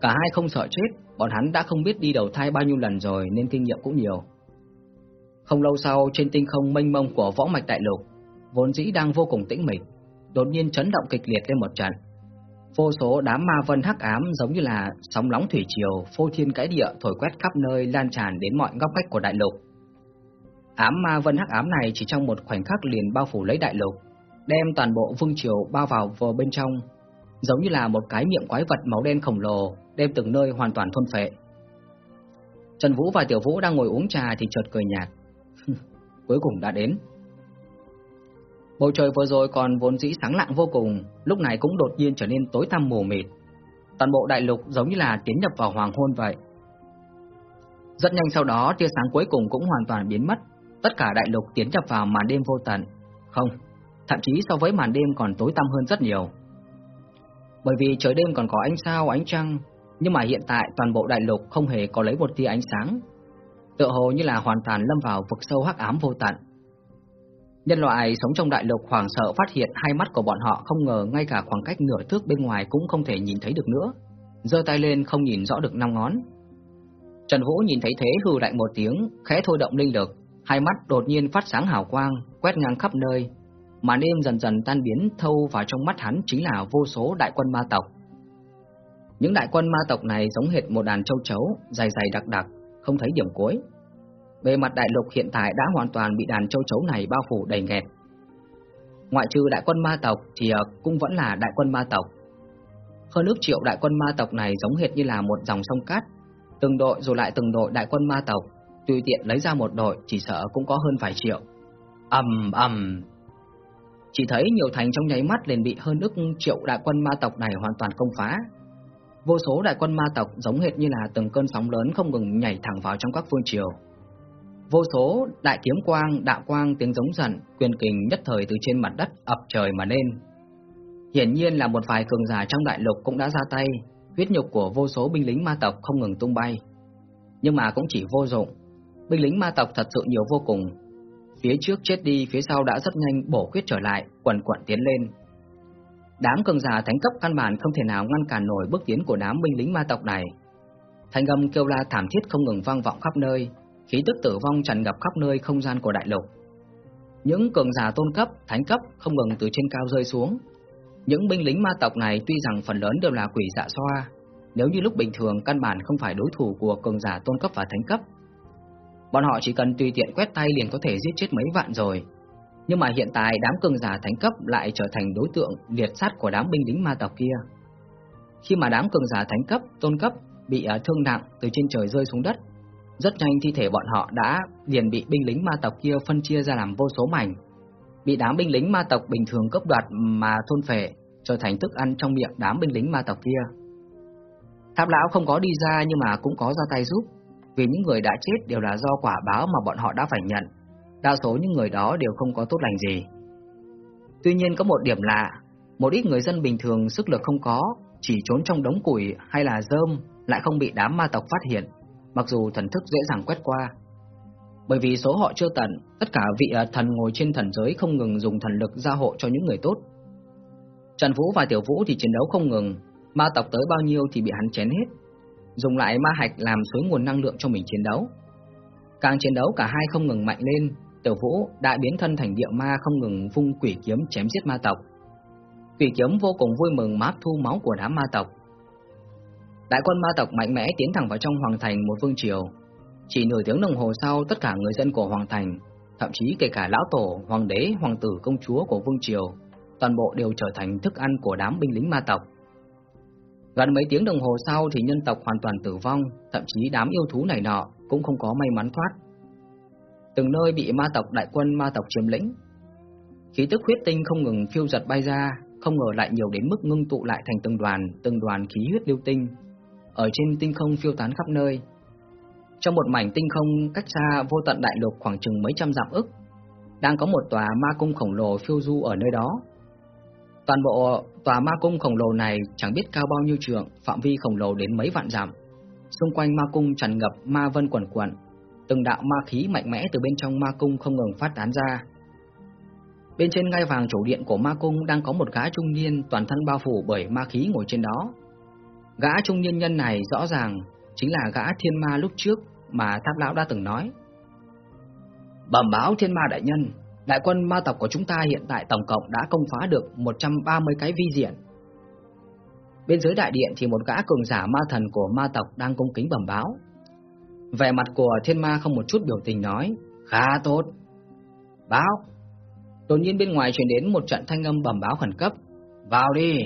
Cả hai không sợ chết, bọn hắn đã không biết đi đầu thai bao nhiêu lần rồi nên kinh nghiệm cũng nhiều. Không lâu sau, trên tinh không mênh mông của võ mạch đại lục, vốn dĩ đang vô cùng tĩnh mịch, đột nhiên chấn động kịch liệt lên một trận. Vô số đám ma vân hắc ám giống như là sóng nóng thủy triều, phô thiên cái địa thổi quét khắp nơi lan tràn đến mọi góc cách của đại lục. Ám ma vân hắc ám này chỉ trong một khoảnh khắc liền bao phủ lấy đại lục, đem toàn bộ vương triều bao vào vào bên trong, giống như là một cái miệng quái vật màu đen khổng lồ, đem từng nơi hoàn toàn thôn phệ. Trần Vũ và Tiểu Vũ đang ngồi uống trà thì chợt cười nhạt. *laughs* Cuối cùng đã đến. Bầu trời vừa rồi còn vốn dĩ sáng lặng vô cùng, lúc này cũng đột nhiên trở nên tối tăm mù mịt. Toàn bộ đại lục giống như là tiến nhập vào hoàng hôn vậy. Rất nhanh sau đó, tia sáng cuối cùng cũng hoàn toàn biến mất, tất cả đại lục tiến nhập vào màn đêm vô tận. Không, thậm chí so với màn đêm còn tối tăm hơn rất nhiều. Bởi vì trời đêm còn có ánh sao, ánh trăng, nhưng mà hiện tại toàn bộ đại lục không hề có lấy một tia ánh sáng. Tựa hồ như là hoàn toàn lâm vào vực sâu hắc ám vô tận. Nhân loại sống trong đại lục hoảng sợ phát hiện hai mắt của bọn họ không ngờ ngay cả khoảng cách nửa thước bên ngoài cũng không thể nhìn thấy được nữa. giơ tay lên không nhìn rõ được năm ngón. Trần Vũ nhìn thấy thế hừ lại một tiếng, khẽ thôi động linh lực, hai mắt đột nhiên phát sáng hào quang, quét ngang khắp nơi, mà đêm dần dần tan biến thâu vào trong mắt hắn chính là vô số đại quân ma tộc. Những đại quân ma tộc này giống hệt một đàn châu chấu, dài dài đặc đặc, không thấy điểm cuối. Bề mặt đại lục hiện tại đã hoàn toàn bị đàn châu chấu này bao phủ đầy nghẹt. Ngoại trừ đại quân ma tộc thì ờ, cũng vẫn là đại quân ma tộc. Hơn nước triệu đại quân ma tộc này giống hệt như là một dòng sông cát, từng đội rồi lại từng đội đại quân ma tộc, tùy tiện lấy ra một đội chỉ sợ cũng có hơn vài triệu. Ầm ầm. Chỉ thấy nhiều thành trong nháy mắt liền bị hơn nước triệu đại quân ma tộc này hoàn toàn công phá. Vô số đại quân ma tộc giống hệt như là từng cơn sóng lớn không ngừng nhảy thẳng vào trong các phương triều. Vô số đại kiếm quang, đạo quang tiếng giống giận, quyền kình nhất thời từ trên mặt đất ập trời mà lên. Hiển nhiên là một vài cường giả trong đại lục cũng đã ra tay, huyết nhục của vô số binh lính ma tộc không ngừng tung bay. Nhưng mà cũng chỉ vô dụng, binh lính ma tộc thật sự nhiều vô cùng. Phía trước chết đi, phía sau đã rất nhanh bổ khuyết trở lại, quần quần tiến lên. Đám cường giả thánh cấp căn bản không thể nào ngăn cản nổi bước tiến của đám binh lính ma tộc này. Thanh âm kêu la thảm thiết không ngừng vang vọng khắp nơi, khí tức tử vong tràn ngập khắp nơi không gian của đại lục. Những cường giả tôn cấp, thánh cấp không ngừng từ trên cao rơi xuống. Những binh lính ma tộc này tuy rằng phần lớn đều là quỷ dạ xoa, nếu như lúc bình thường căn bản không phải đối thủ của cường giả tôn cấp và thánh cấp. Bọn họ chỉ cần tùy tiện quét tay liền có thể giết chết mấy vạn rồi. Nhưng mà hiện tại đám cường giả thánh cấp lại trở thành đối tượng liệt sát của đám binh lính ma tộc kia. Khi mà đám cường giả thánh cấp, tôn cấp bị à, thương nặng từ trên trời rơi xuống đất, rất nhanh thi thể bọn họ đã liền bị binh lính ma tộc kia phân chia ra làm vô số mảnh, bị đám binh lính ma tộc bình thường cấp đoạt mà thôn phệ, trở thành thức ăn trong miệng đám binh lính ma tộc kia. Tháp lão không có đi ra nhưng mà cũng có ra tay giúp, vì những người đã chết đều là do quả báo mà bọn họ đã phải nhận. Đa số những người đó đều không có tốt lành gì. Tuy nhiên có một điểm lạ, một ít người dân bình thường sức lực không có, chỉ trốn trong đống củi hay là rơm lại không bị đám ma tộc phát hiện, mặc dù thần thức dễ dàng quét qua. Bởi vì số họ chưa tận, tất cả vị à, thần ngồi trên thần giới không ngừng dùng thần lực gia hộ cho những người tốt. Trần Vũ và Tiểu Vũ thì chiến đấu không ngừng, ma tộc tới bao nhiêu thì bị hắn chén hết, dùng lại ma hạch làm suối nguồn năng lượng cho mình chiến đấu. Càng chiến đấu cả hai không ngừng mạnh lên, Tiểu Vũ đã biến thân thành địa ma không ngừng vung quỷ kiếm chém giết ma tộc. Quỷ kiếm vô cùng vui mừng máp thu máu của đám ma tộc. Đại quân ma tộc mạnh mẽ tiến thẳng vào trong hoàng thành một vương triều. Chỉ nửa tiếng đồng hồ sau, tất cả người dân của hoàng thành, thậm chí kể cả lão tổ, hoàng đế, hoàng tử, công chúa của vương triều, toàn bộ đều trở thành thức ăn của đám binh lính ma tộc. Gần mấy tiếng đồng hồ sau thì nhân tộc hoàn toàn tử vong, thậm chí đám yêu thú này nọ cũng không có may mắn thoát. Từng nơi bị ma tộc đại quân ma tộc chiếm lĩnh. Khí tức huyết tinh không ngừng phiêu giật bay ra, không ngờ lại nhiều đến mức ngưng tụ lại thành từng đoàn, từng đoàn khí huyết lưu tinh, ở trên tinh không phiêu tán khắp nơi. Trong một mảnh tinh không cách xa vô tận đại lục khoảng chừng mấy trăm dặm ức, đang có một tòa ma cung khổng lồ phiêu du ở nơi đó. Toàn bộ tòa ma cung khổng lồ này chẳng biết cao bao nhiêu trượng, phạm vi khổng lồ đến mấy vạn dặm. Xung quanh ma cung tràn ngập ma vân quẩn quẩn, từng đạo ma khí mạnh mẽ từ bên trong ma cung không ngừng phát tán ra. Bên trên ngai vàng chủ điện của ma cung đang có một gã trung niên toàn thân bao phủ bởi ma khí ngồi trên đó. Gã trung niên nhân này rõ ràng chính là gã thiên ma lúc trước mà Tháp Lão đã từng nói. Bẩm báo thiên ma đại nhân, đại quân ma tộc của chúng ta hiện tại tổng cộng đã công phá được 130 cái vi diện. Bên dưới đại điện thì một gã cường giả ma thần của ma tộc đang cung kính bẩm báo. Vẻ mặt của thiên ma không một chút biểu tình nói, khá tốt. Báo. Đột nhiên bên ngoài truyền đến một trận thanh âm bẩm báo khẩn cấp. Vào đi.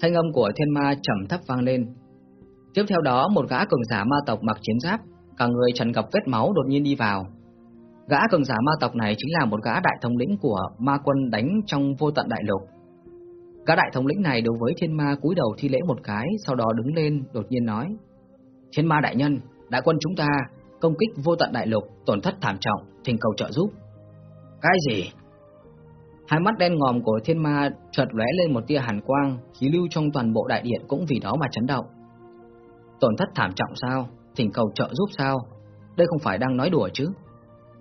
Thanh âm của thiên ma trầm thấp vang lên. Tiếp theo đó một gã cường giả ma tộc mặc chiến giáp, cả người trần gặp vết máu đột nhiên đi vào. Gã cường giả ma tộc này chính là một gã đại thống lĩnh của ma quân đánh trong vô tận đại lục. Gã đại thống lĩnh này đối với thiên ma cúi đầu thi lễ một cái, sau đó đứng lên đột nhiên nói: "Thiên ma đại nhân, đại quân chúng ta công kích vô tận đại lục, tổn thất thảm trọng, thỉnh cầu trợ giúp." "Cái gì?" Hai mắt đen ngòm của thiên ma chợt lóe lên một tia hàn quang, khí lưu trong toàn bộ đại điện cũng vì đó mà chấn động. Tổn thất thảm trọng sao? Thỉnh cầu trợ giúp sao? Đây không phải đang nói đùa chứ?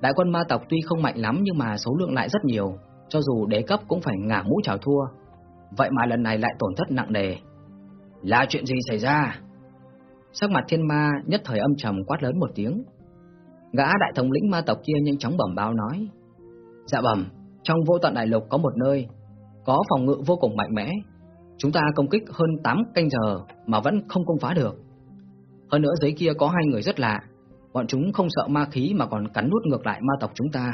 Đại quân ma tộc tuy không mạnh lắm nhưng mà số lượng lại rất nhiều, cho dù đế cấp cũng phải ngả mũ chào thua. Vậy mà lần này lại tổn thất nặng nề. Là chuyện gì xảy ra? Sắc mặt thiên ma nhất thời âm trầm quát lớn một tiếng. Gã đại thống lĩnh ma tộc kia nhanh chóng bẩm báo nói. Dạ bẩm, trong vô tận đại lục có một nơi, có phòng ngự vô cùng mạnh mẽ. Chúng ta công kích hơn 8 canh giờ mà vẫn không công phá được. Hơn nữa dưới kia có hai người rất lạ, bọn chúng không sợ ma khí mà còn cắn nuốt ngược lại ma tộc chúng ta.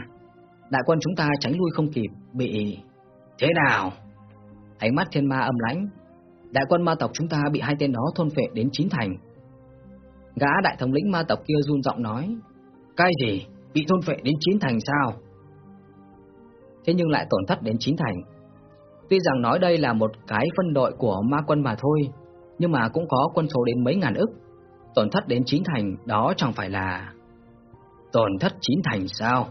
Đại quân chúng ta tránh lui không kịp, bị... Thế nào? Ánh mắt thiên ma âm lãnh. Đại quân ma tộc chúng ta bị hai tên đó thôn phệ đến chín thành. Gã đại thống lĩnh ma tộc kia run giọng nói. Cái gì? Bị thôn phệ đến chín thành sao? Thế nhưng lại tổn thất đến chín thành. Tuy rằng nói đây là một cái phân đội của ma quân mà thôi, nhưng mà cũng có quân số đến mấy ngàn ức. Tổn thất đến chín thành đó chẳng phải là... Tổn thất chín thành sao?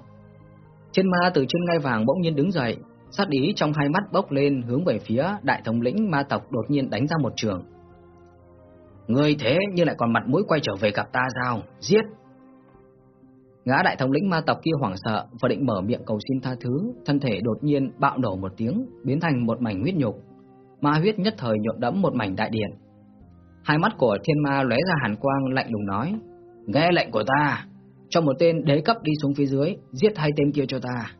Trên ma từ trên ngai vàng bỗng nhiên đứng dậy, sát ý trong hai mắt bốc lên hướng về phía đại thống lĩnh ma tộc đột nhiên đánh ra một trường. Ngươi thế nhưng lại còn mặt mũi quay trở về gặp ta sao? Giết! Gã đại thống lĩnh ma tộc kia hoảng sợ và định mở miệng cầu xin tha thứ, thân thể đột nhiên bạo nổ một tiếng, biến thành một mảnh huyết nhục. Ma huyết nhất thời nhuộm đẫm một mảnh đại điện. Hai mắt của thiên ma lóe ra hàn quang lạnh lùng nói: "Nghe lệnh của ta, cho một tên đế cấp đi xuống phía dưới, giết hai tên kia cho ta."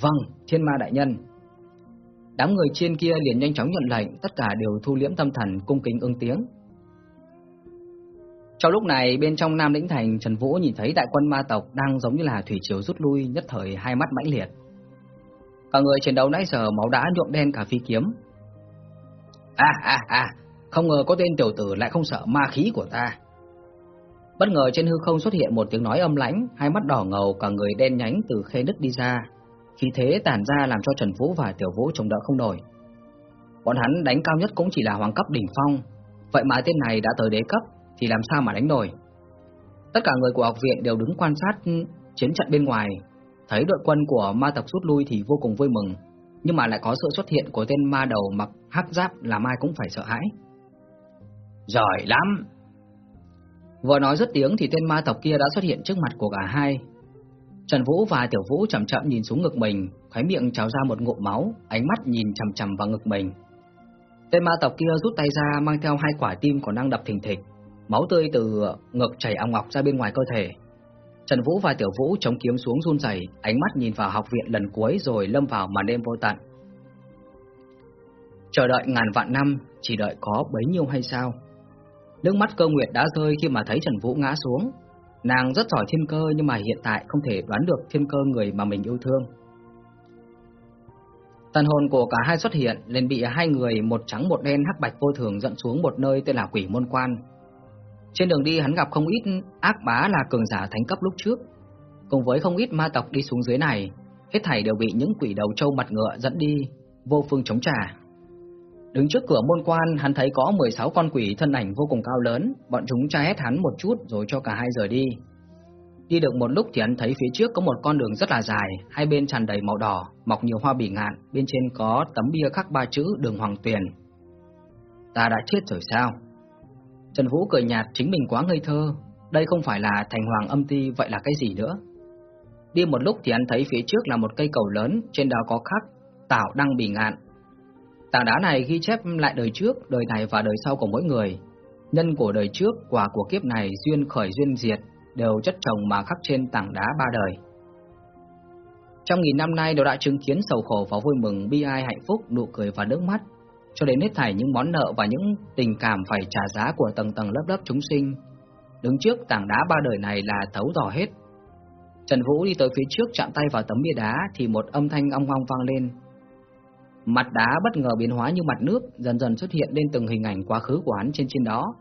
"Vâng, thiên ma đại nhân." Đám người trên kia liền nhanh chóng nhận lệnh, tất cả đều thu liễm tâm thần cung kính ứng tiếng. Trong lúc này, bên trong Nam Lĩnh Thành, Trần Vũ nhìn thấy đại quân ma tộc đang giống như là thủy triều rút lui, nhất thời hai mắt mãnh liệt. Cả người chiến đấu nãy giờ máu đã nhuộm đen cả phi kiếm. À à à, không ngờ có tên tiểu tử lại không sợ ma khí của ta. Bất ngờ trên hư không xuất hiện một tiếng nói âm lãnh, hai mắt đỏ ngầu, cả người đen nhánh từ khe nứt đi ra. Khí thế tản ra làm cho Trần Vũ và Tiểu Vũ chống đỡ không nổi. Bọn hắn đánh cao nhất cũng chỉ là hoàng cấp đỉnh phong, vậy mà tên này đã tới đế cấp, thì làm sao mà đánh nổi. Tất cả người của học viện đều đứng quan sát chiến trận bên ngoài, thấy đội quân của ma tộc rút lui thì vô cùng vui mừng, nhưng mà lại có sự xuất hiện của tên ma đầu mặc hắc giáp làm ai cũng phải sợ hãi. Giỏi lắm! Vừa nói rất tiếng thì tên ma tộc kia đã xuất hiện trước mặt của cả hai. Trần Vũ và Tiểu Vũ chậm chậm nhìn xuống ngực mình, khóe miệng trào ra một ngụm máu, ánh mắt nhìn chằm chằm vào ngực mình. Tên ma tộc kia rút tay ra mang theo hai quả tim còn đang đập thình thịch, máu tươi từ ngực chảy ong ngọc ra bên ngoài cơ thể. Trần Vũ và Tiểu Vũ chống kiếm xuống run rẩy, ánh mắt nhìn vào học viện lần cuối rồi lâm vào màn đêm vô tận. Chờ đợi ngàn vạn năm, chỉ đợi có bấy nhiêu hay sao? Nước mắt cơ nguyệt đã rơi khi mà thấy Trần Vũ ngã xuống. Nàng rất giỏi thiên cơ nhưng mà hiện tại không thể đoán được thiên cơ người mà mình yêu thương. Tần hồn của cả hai xuất hiện, liền bị hai người một trắng một đen hắc bạch vô thường dẫn xuống một nơi tên là Quỷ Môn Quan. Trên đường đi hắn gặp không ít ác bá là cường giả thánh cấp lúc trước, cùng với không ít ma tộc đi xuống dưới này, hết thảy đều bị những quỷ đầu trâu mặt ngựa dẫn đi, vô phương chống trả. Đứng trước cửa môn quan, hắn thấy có 16 con quỷ thân ảnh vô cùng cao lớn, bọn chúng tra hét hắn một chút rồi cho cả hai rời đi. Đi được một lúc thì hắn thấy phía trước có một con đường rất là dài, hai bên tràn đầy màu đỏ, mọc nhiều hoa bỉ ngạn, bên trên có tấm bia khắc ba chữ đường Hoàng Tuyền. Ta đã chết rồi sao? Trần Vũ cười nhạt chính mình quá ngây thơ, đây không phải là thành hoàng âm ti vậy là cái gì nữa? Đi một lúc thì anh thấy phía trước là một cây cầu lớn, trên đó có khắc Tảo Đăng Bỉ Ngạn. Tảng đá này ghi chép lại đời trước, đời này và đời sau của mỗi người. Nhân của đời trước, quả của kiếp này, duyên khởi duyên diệt, đều chất chồng mà khắc trên tảng đá ba đời. Trong nghìn năm nay đều đã chứng kiến sầu khổ và vui mừng, bi ai hạnh phúc, nụ cười và nước mắt, cho đến hết thảy những món nợ và những tình cảm phải trả giá của tầng tầng lớp lớp chúng sinh. Đứng trước tảng đá ba đời này là thấu tỏ hết. Trần Vũ đi tới phía trước chạm tay vào tấm bia đá thì một âm thanh ong ong vang lên. Mặt đá bất ngờ biến hóa như mặt nước, dần dần xuất hiện lên từng hình ảnh quá khứ của hắn trên trên đó.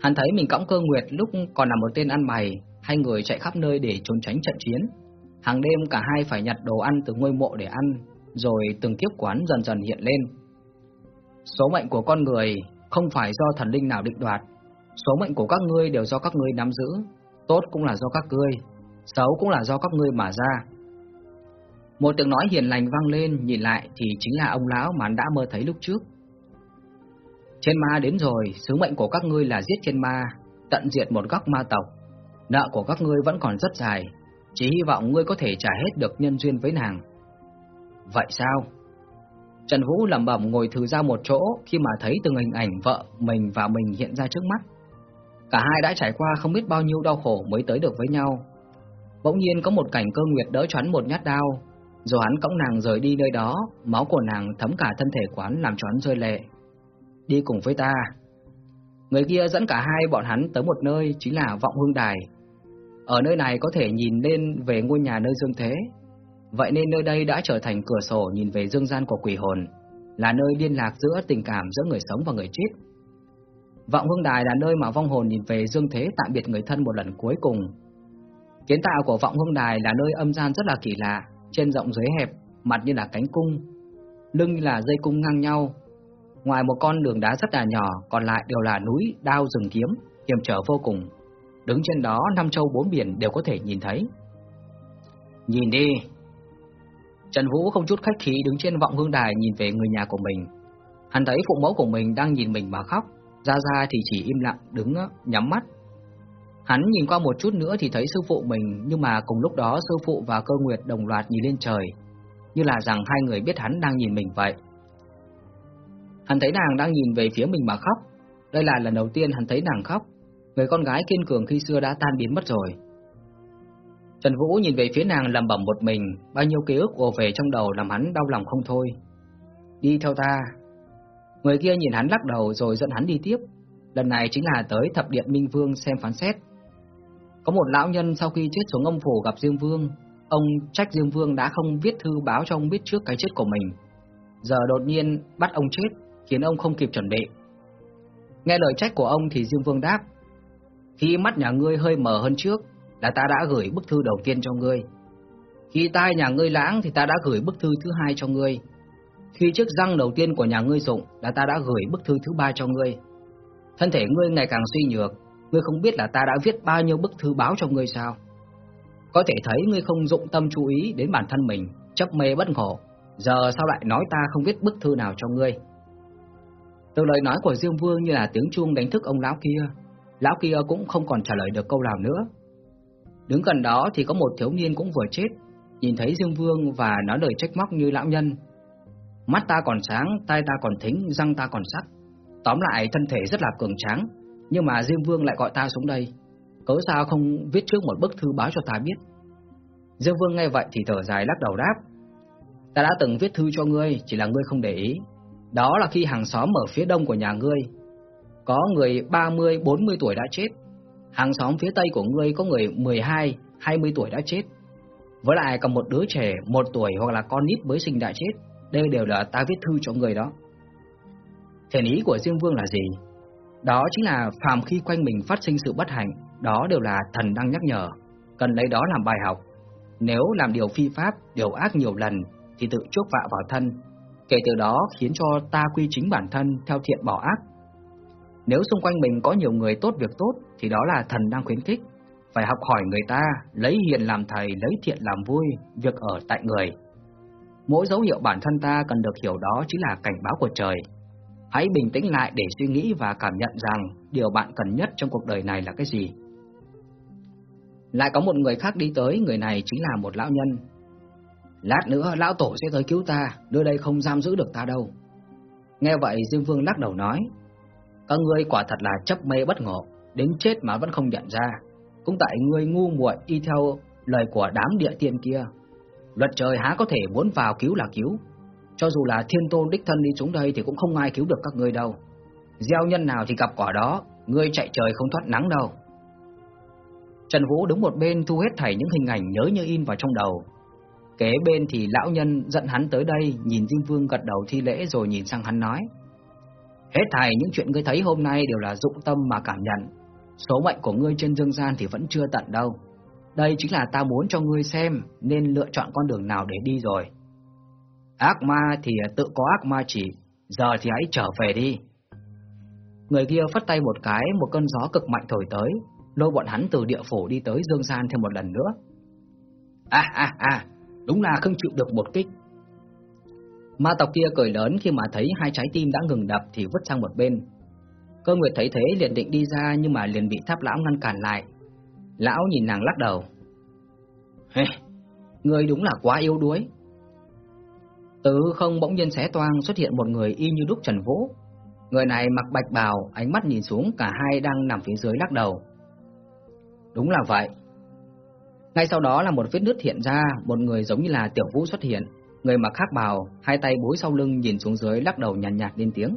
Hắn thấy mình cõng cơ nguyệt lúc còn là một tên ăn mày, hai người chạy khắp nơi để trốn tránh trận chiến. Hàng đêm cả hai phải nhặt đồ ăn từ ngôi mộ để ăn, rồi từng kiếp quán dần dần hiện lên. Số mệnh của con người không phải do thần linh nào định đoạt, số mệnh của các ngươi đều do các ngươi nắm giữ, tốt cũng là do các ngươi, xấu cũng là do các ngươi mà ra. Một tiếng nói hiền lành vang lên, nhìn lại thì chính là ông lão mà anh đã mơ thấy lúc trước. Trên ma đến rồi, sứ mệnh của các ngươi là giết trên ma, tận diệt một góc ma tộc. Nợ của các ngươi vẫn còn rất dài, chỉ hy vọng ngươi có thể trả hết được nhân duyên với nàng. Vậy sao? Trần Vũ lẩm bẩm ngồi thử ra một chỗ khi mà thấy từng hình ảnh vợ mình và mình hiện ra trước mắt. Cả hai đã trải qua không biết bao nhiêu đau khổ mới tới được với nhau. Bỗng nhiên có một cảnh cơ nguyệt đỡ choán một nhát đao, rồi hắn cõng nàng rời đi nơi đó, máu của nàng thấm cả thân thể quán làm cho hắn rơi lệ. Đi cùng với ta. Người kia dẫn cả hai bọn hắn tới một nơi chính là Vọng Hương Đài. Ở nơi này có thể nhìn lên về ngôi nhà nơi dương thế. Vậy nên nơi đây đã trở thành cửa sổ nhìn về dương gian của quỷ hồn, là nơi liên lạc giữa tình cảm giữa người sống và người chết. Vọng Hương Đài là nơi mà vong hồn nhìn về dương thế tạm biệt người thân một lần cuối cùng. Kiến tạo của Vọng Hương Đài là nơi âm gian rất là kỳ lạ, trên rộng dưới hẹp, mặt như là cánh cung, lưng như là dây cung ngang nhau. Ngoài một con đường đá rất là nhỏ, còn lại đều là núi, đao rừng kiếm, hiểm trở vô cùng. Đứng trên đó, năm châu bốn biển đều có thể nhìn thấy. Nhìn đi! Trần Vũ không chút khách khí đứng trên vọng hương đài nhìn về người nhà của mình. Hắn thấy phụ mẫu của mình đang nhìn mình mà khóc, Ra Ra thì chỉ im lặng đứng ờ, nhắm mắt Hắn nhìn qua một chút nữa thì thấy sư phụ mình, nhưng mà cùng lúc đó sư phụ và cơ nguyệt đồng loạt nhìn lên trời, như là rằng hai người biết hắn đang nhìn mình vậy. Hắn thấy nàng đang nhìn về phía mình mà khóc, đây là lần đầu tiên hắn thấy nàng khóc, người con gái kiên cường khi xưa đã tan biến mất rồi. Trần Vũ nhìn về phía nàng lầm bẩm một mình, bao nhiêu ký ức ùa về trong đầu làm hắn đau lòng không thôi. Đi theo ta. Người kia nhìn hắn lắc đầu rồi dẫn hắn đi tiếp. Lần này chính là tới thập điện Minh Vương xem phán xét. Có một lão nhân sau khi chết xuống âm phủ gặp Diêm Vương, ông trách Diêm Vương đã không viết thư báo cho ông biết trước cái chết của mình. Giờ đột nhiên bắt ông chết, khiến ông không kịp chuẩn bị. Nghe lời trách của ông thì Diêm Vương đáp, khi mắt nhà ngươi hơi mở hơn trước, là ta đã gửi bức thư đầu tiên cho ngươi. Khi tai nhà ngươi lãng thì ta đã gửi bức thư thứ hai cho ngươi. Khi chiếc răng đầu tiên của nhà ngươi rụng là ta đã gửi bức thư thứ ba cho ngươi. Thân thể ngươi ngày càng suy nhược, Ngươi không biết là ta đã viết bao nhiêu bức thư báo cho ngươi sao? Có thể thấy ngươi không dụng tâm chú ý đến bản thân mình, chấp mê bất ngộ. Giờ sao lại nói ta không viết bức thư nào cho ngươi? Từ lời nói của Diêm Vương như là tiếng chuông đánh thức ông lão kia. Lão kia cũng không còn trả lời được câu nào nữa. Đứng gần đó thì có một thiếu niên cũng vừa chết, nhìn thấy dương Vương và nói lời trách móc như lão nhân. Mắt ta còn sáng, tai ta còn thính, răng ta còn sắc. Tóm lại thân thể rất là cường tráng, nhưng mà dương Vương lại gọi ta xuống đây Cớ sao không viết trước một bức thư báo cho ta biết dương Vương nghe vậy thì thở dài lắc đầu đáp Ta đã từng viết thư cho ngươi Chỉ là ngươi không để ý Đó là khi hàng xóm ở phía đông của nhà ngươi có người 30, 40 tuổi đã chết. Hàng xóm phía tây của ngươi có người 12, 20 tuổi đã chết. Với lại còn một đứa trẻ một tuổi hoặc là con nít mới sinh đã chết. Đây đều là ta viết thư cho người đó. Thiện ý của Diêm Vương là gì? Đó chính là phàm khi quanh mình phát sinh sự bất hạnh, đó đều là thần đang nhắc nhở, cần lấy đó làm bài học. Nếu làm điều phi pháp, điều ác nhiều lần thì tự chuốc vạ vào thân, kể từ đó khiến cho ta quy chính bản thân theo thiện bỏ ác. Nếu xung quanh mình có nhiều người tốt việc tốt thì đó là thần đang khuyến khích, phải học hỏi người ta, lấy hiền làm thầy, lấy thiện làm vui, việc ở tại người. Mỗi dấu hiệu bản thân ta cần được hiểu đó chính là cảnh báo của trời. Hãy bình tĩnh lại để suy nghĩ và cảm nhận rằng điều bạn cần nhất trong cuộc đời này là cái gì. Lại có một người khác đi tới, người này chính là một lão nhân. Lát nữa lão tổ sẽ tới cứu ta, nơi đây không giam giữ được ta đâu. Nghe vậy Diêm Vương lắc đầu nói, các ngươi quả thật là chấp mê bất ngộ, đến chết mà vẫn không nhận ra. Cũng tại ngươi ngu muội đi theo lời của đám địa tiên kia. Luật trời há có thể muốn vào cứu là cứu. Cho dù là thiên tôn đích thân đi xuống đây thì cũng không ai cứu được các ngươi đâu. Gieo nhân nào thì gặp quả đó, ngươi chạy trời không thoát nắng đâu. Trần Vũ đứng một bên thu hết thảy những hình ảnh nhớ như in vào trong đầu. Kế bên thì lão nhân dẫn hắn tới đây, nhìn Diêm Vương gật đầu thi lễ rồi nhìn sang hắn nói. Hết thảy những chuyện ngươi thấy hôm nay đều là dụng tâm mà cảm nhận. Số mệnh của ngươi trên dương gian thì vẫn chưa tận đâu. Đây chính là ta muốn cho ngươi xem nên lựa chọn con đường nào để đi rồi. Ác ma thì tự có ác ma chỉ, giờ thì hãy trở về đi. Người kia phất tay một cái, một cơn gió cực mạnh thổi tới, lôi bọn hắn từ địa phủ đi tới dương gian thêm một lần nữa. À à à, đúng là không chịu được một kích. Ma tộc kia cười lớn khi mà thấy hai trái tim đã ngừng đập thì vứt sang một bên. Cơ Nguyệt thấy thế liền định đi ra nhưng mà liền bị tháp lão ngăn cản lại. Lão nhìn nàng lắc đầu. Hey, người đúng là quá yếu đuối. Từ không bỗng nhiên xé toang xuất hiện một người y như đúc Trần Vũ. Người này mặc bạch bào, ánh mắt nhìn xuống cả hai đang nằm phía dưới lắc đầu. Đúng là vậy. Ngay sau đó là một vết nứt hiện ra, một người giống như là Tiểu Vũ xuất hiện. Người mặc khác bào, hai tay bối sau lưng nhìn xuống dưới lắc đầu nhàn nhạt, nhạt lên tiếng.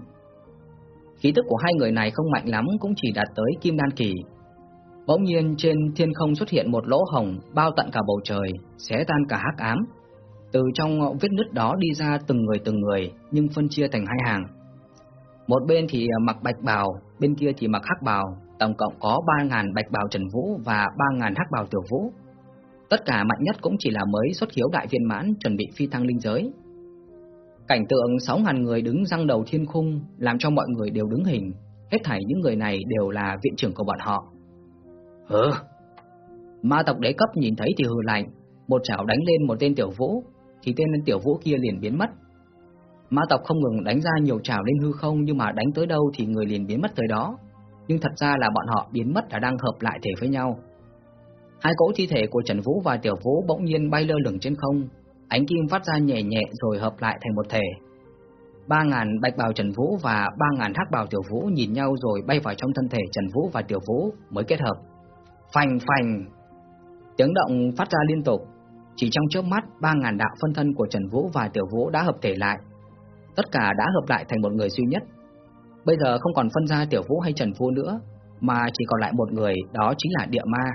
Khí tức của hai người này không mạnh lắm cũng chỉ đạt tới kim đan kỳ. Bỗng nhiên trên thiên không xuất hiện một lỗ hồng bao tận cả bầu trời, xé tan cả hắc ám. Từ trong vết nứt đó đi ra từng người từng người, nhưng phân chia thành hai hàng. Một bên thì à, mặc bạch bào, bên kia thì mặc hắc bào, tổng cộng có 3.000 bạch bào Trần Vũ và 3.000 hắc bào Tiểu Vũ. Tất cả mạnh nhất cũng chỉ là mới xuất hiếu đại viên mãn chuẩn bị phi thăng linh giới. Cảnh tượng 6.000 người đứng răng đầu thiên khung làm cho mọi người đều đứng hình, hết thảy những người này đều là viện trưởng của bọn họ. Hừ. Ma tộc đế cấp nhìn thấy thì hừ lạnh, một chảo đánh lên một tên tiểu vũ, thì tên tiểu vũ kia liền biến mất. Ma tộc không ngừng đánh ra nhiều chảo lên hư không nhưng mà đánh tới đâu thì người liền biến mất tới đó. Nhưng thật ra là bọn họ biến mất là đang hợp lại thể với nhau. Hai cỗ thi thể của Trần Vũ và Tiểu Vũ bỗng nhiên bay lơ lửng trên không, ánh kim phát ra nhẹ nhẹ rồi hợp lại thành một thể. Ba ngàn bạch bào Trần Vũ và ba ngàn hắc bào Tiểu Vũ nhìn nhau rồi bay vào trong thân thể Trần Vũ và Tiểu Vũ mới kết hợp. Phành phành! Tiếng động phát ra liên tục. Chỉ trong chớp mắt, ba ngàn đạo phân thân của Trần Vũ và Tiểu Vũ đã hợp thể lại. Tất cả đã hợp lại thành một người duy nhất. Bây giờ không còn phân ra Tiểu Vũ hay Trần Vũ nữa, mà chỉ còn lại một người, đó chính là Địa Ma.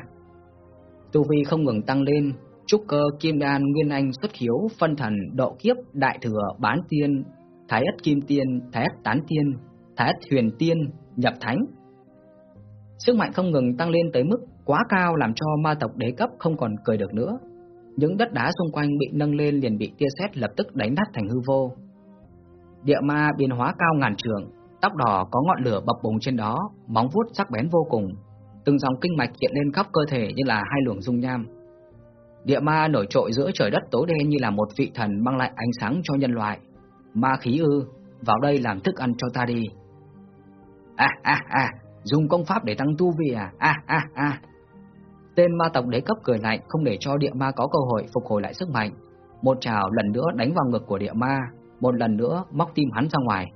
Tu vi không ngừng tăng lên, trúc cơ, kim đan, nguyên anh, xuất hiếu phân thần, độ kiếp, đại thừa, bán tiên, thái ất kim tiên, thái ất tán tiên, thái ất huyền tiên, nhập thánh. Sức mạnh không ngừng tăng lên tới mức quá cao làm cho ma tộc đế cấp không còn cười được nữa. Những đất đá xung quanh bị nâng lên liền bị tia sét lập tức đánh nát thành hư vô. Địa ma biến hóa cao ngàn trường, tóc đỏ có ngọn lửa bập bùng trên đó, móng vuốt sắc bén vô cùng, từng dòng kinh mạch hiện lên khắp cơ thể như là hai luồng dung nham. Địa ma nổi trội giữa trời đất tối đen như là một vị thần mang lại ánh sáng cho nhân loại. Ma khí ư, vào đây làm thức ăn cho ta đi. À à à, dùng công pháp để tăng tu vi à? À à à. Tên ma tộc đế cấp cười lạnh không để cho địa ma có cơ hội phục hồi lại sức mạnh. Một trào lần nữa đánh vào ngực của địa ma, một lần nữa móc tim hắn ra ngoài.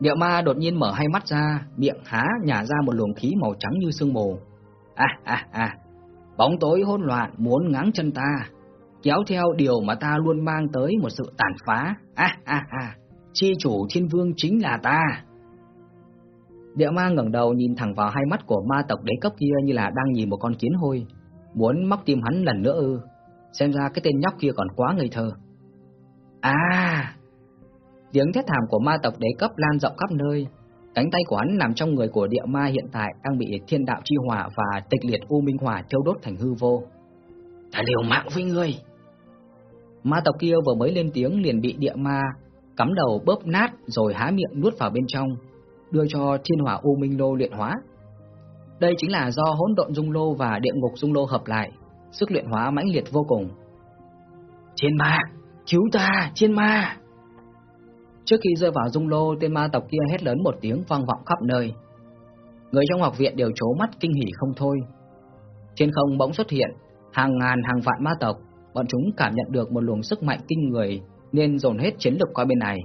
Địa ma đột nhiên mở hai mắt ra, miệng há nhả ra một luồng khí màu trắng như sương mù. À à à, bóng tối hỗn loạn muốn ngáng chân ta. kéo theo điều mà ta luôn mang tới một sự tàn phá. A a a, chi chủ thiên vương chính là ta. Địa ma ngẩng đầu nhìn thẳng vào hai mắt của ma tộc đế cấp kia như là đang nhìn một con kiến hôi, muốn móc tim hắn lần nữa ư. Xem ra cái tên nhóc kia còn quá ngây thơ. À! Tiếng thét thảm của ma tộc đế cấp lan rộng khắp nơi. Cánh tay của hắn nằm trong người của địa ma hiện tại đang bị thiên đạo chi hỏa và tịch liệt u minh hỏa thiêu đốt thành hư vô. Ta liều mạng với ngươi! Ma tộc kia vừa mới lên tiếng liền bị địa ma cắm đầu bóp nát rồi há miệng nuốt vào bên trong, đưa cho thiên hỏa u minh lô luyện hóa. Đây chính là do hỗn độn dung lô và địa ngục dung lô hợp lại, sức luyện hóa mãnh liệt vô cùng. Thiên ma, cứu ta, thiên ma! Trước khi rơi vào dung lô, tên ma tộc kia hét lớn một tiếng vang vọng khắp nơi. Người trong học viện đều trố mắt kinh hỉ không thôi. Trên không bỗng xuất hiện hàng ngàn hàng vạn ma tộc, bọn chúng cảm nhận được một luồng sức mạnh kinh người nên dồn hết chiến lực qua bên này.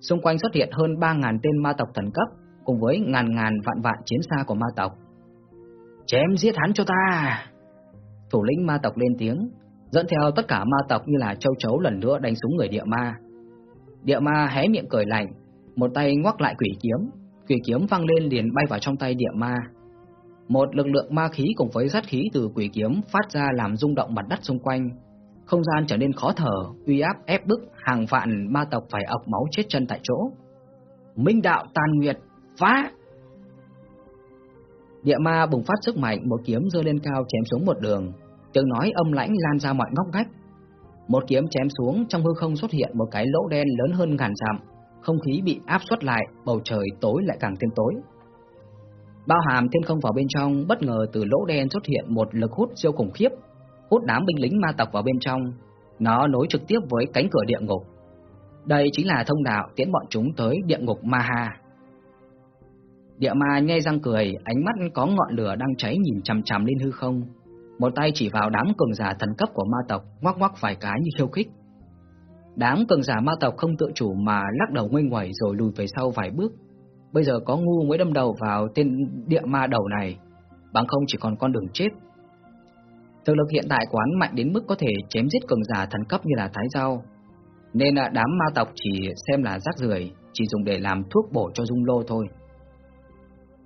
Xung quanh xuất hiện hơn 3.000 tên ma tộc thần cấp cùng với ngàn ngàn vạn vạn chiến xa của ma tộc. Chém giết hắn cho ta! Thủ lĩnh ma tộc lên tiếng, dẫn theo tất cả ma tộc như là châu chấu lần nữa đánh xuống người địa ma. Địa ma hé miệng cười lạnh, một tay ngoắc lại quỷ kiếm, quỷ kiếm văng lên liền bay vào trong tay địa ma. Một lực lượng ma khí cùng với sát khí từ quỷ kiếm phát ra làm rung động mặt đất xung quanh, không gian trở nên khó thở, uy áp ép bức hàng vạn ma tộc phải ọc máu chết chân tại chỗ. Minh đạo tàn nguyệt, phá! Địa ma bùng phát sức mạnh, một kiếm rơi lên cao chém xuống một đường, tiếng nói âm lãnh lan ra mọi ngóc ngách. Một kiếm chém xuống, trong hư không xuất hiện một cái lỗ đen lớn hơn ngàn dặm, không khí bị áp suất lại, bầu trời tối lại càng thêm tối. Bao hàm thiên không vào bên trong, bất ngờ từ lỗ đen xuất hiện một lực hút siêu khủng khiếp, hút đám binh lính ma tộc vào bên trong, nó nối trực tiếp với cánh cửa địa ngục. Đây chính là thông đạo tiến bọn chúng tới địa ngục Ma Ha. Địa ma nghe răng cười, ánh mắt có ngọn lửa đang cháy nhìn chằm chằm lên hư không. Một tay chỉ vào đám cường giả thần cấp của ma tộc, ngoắc ngoắc vài cái như khiêu khích. Đám cường giả ma tộc không tự chủ mà lắc đầu nguây ngoẩy rồi lùi về sau vài bước. Bây giờ có ngu mới đâm đầu vào tên địa ma đầu này, bằng không chỉ còn con đường chết. Thực lực hiện tại của hắn mạnh đến mức có thể chém giết cường giả thần cấp như là Thái rau. nên à, đám ma tộc chỉ xem là rác rưởi, chỉ dùng để làm thuốc bổ cho dung lô thôi.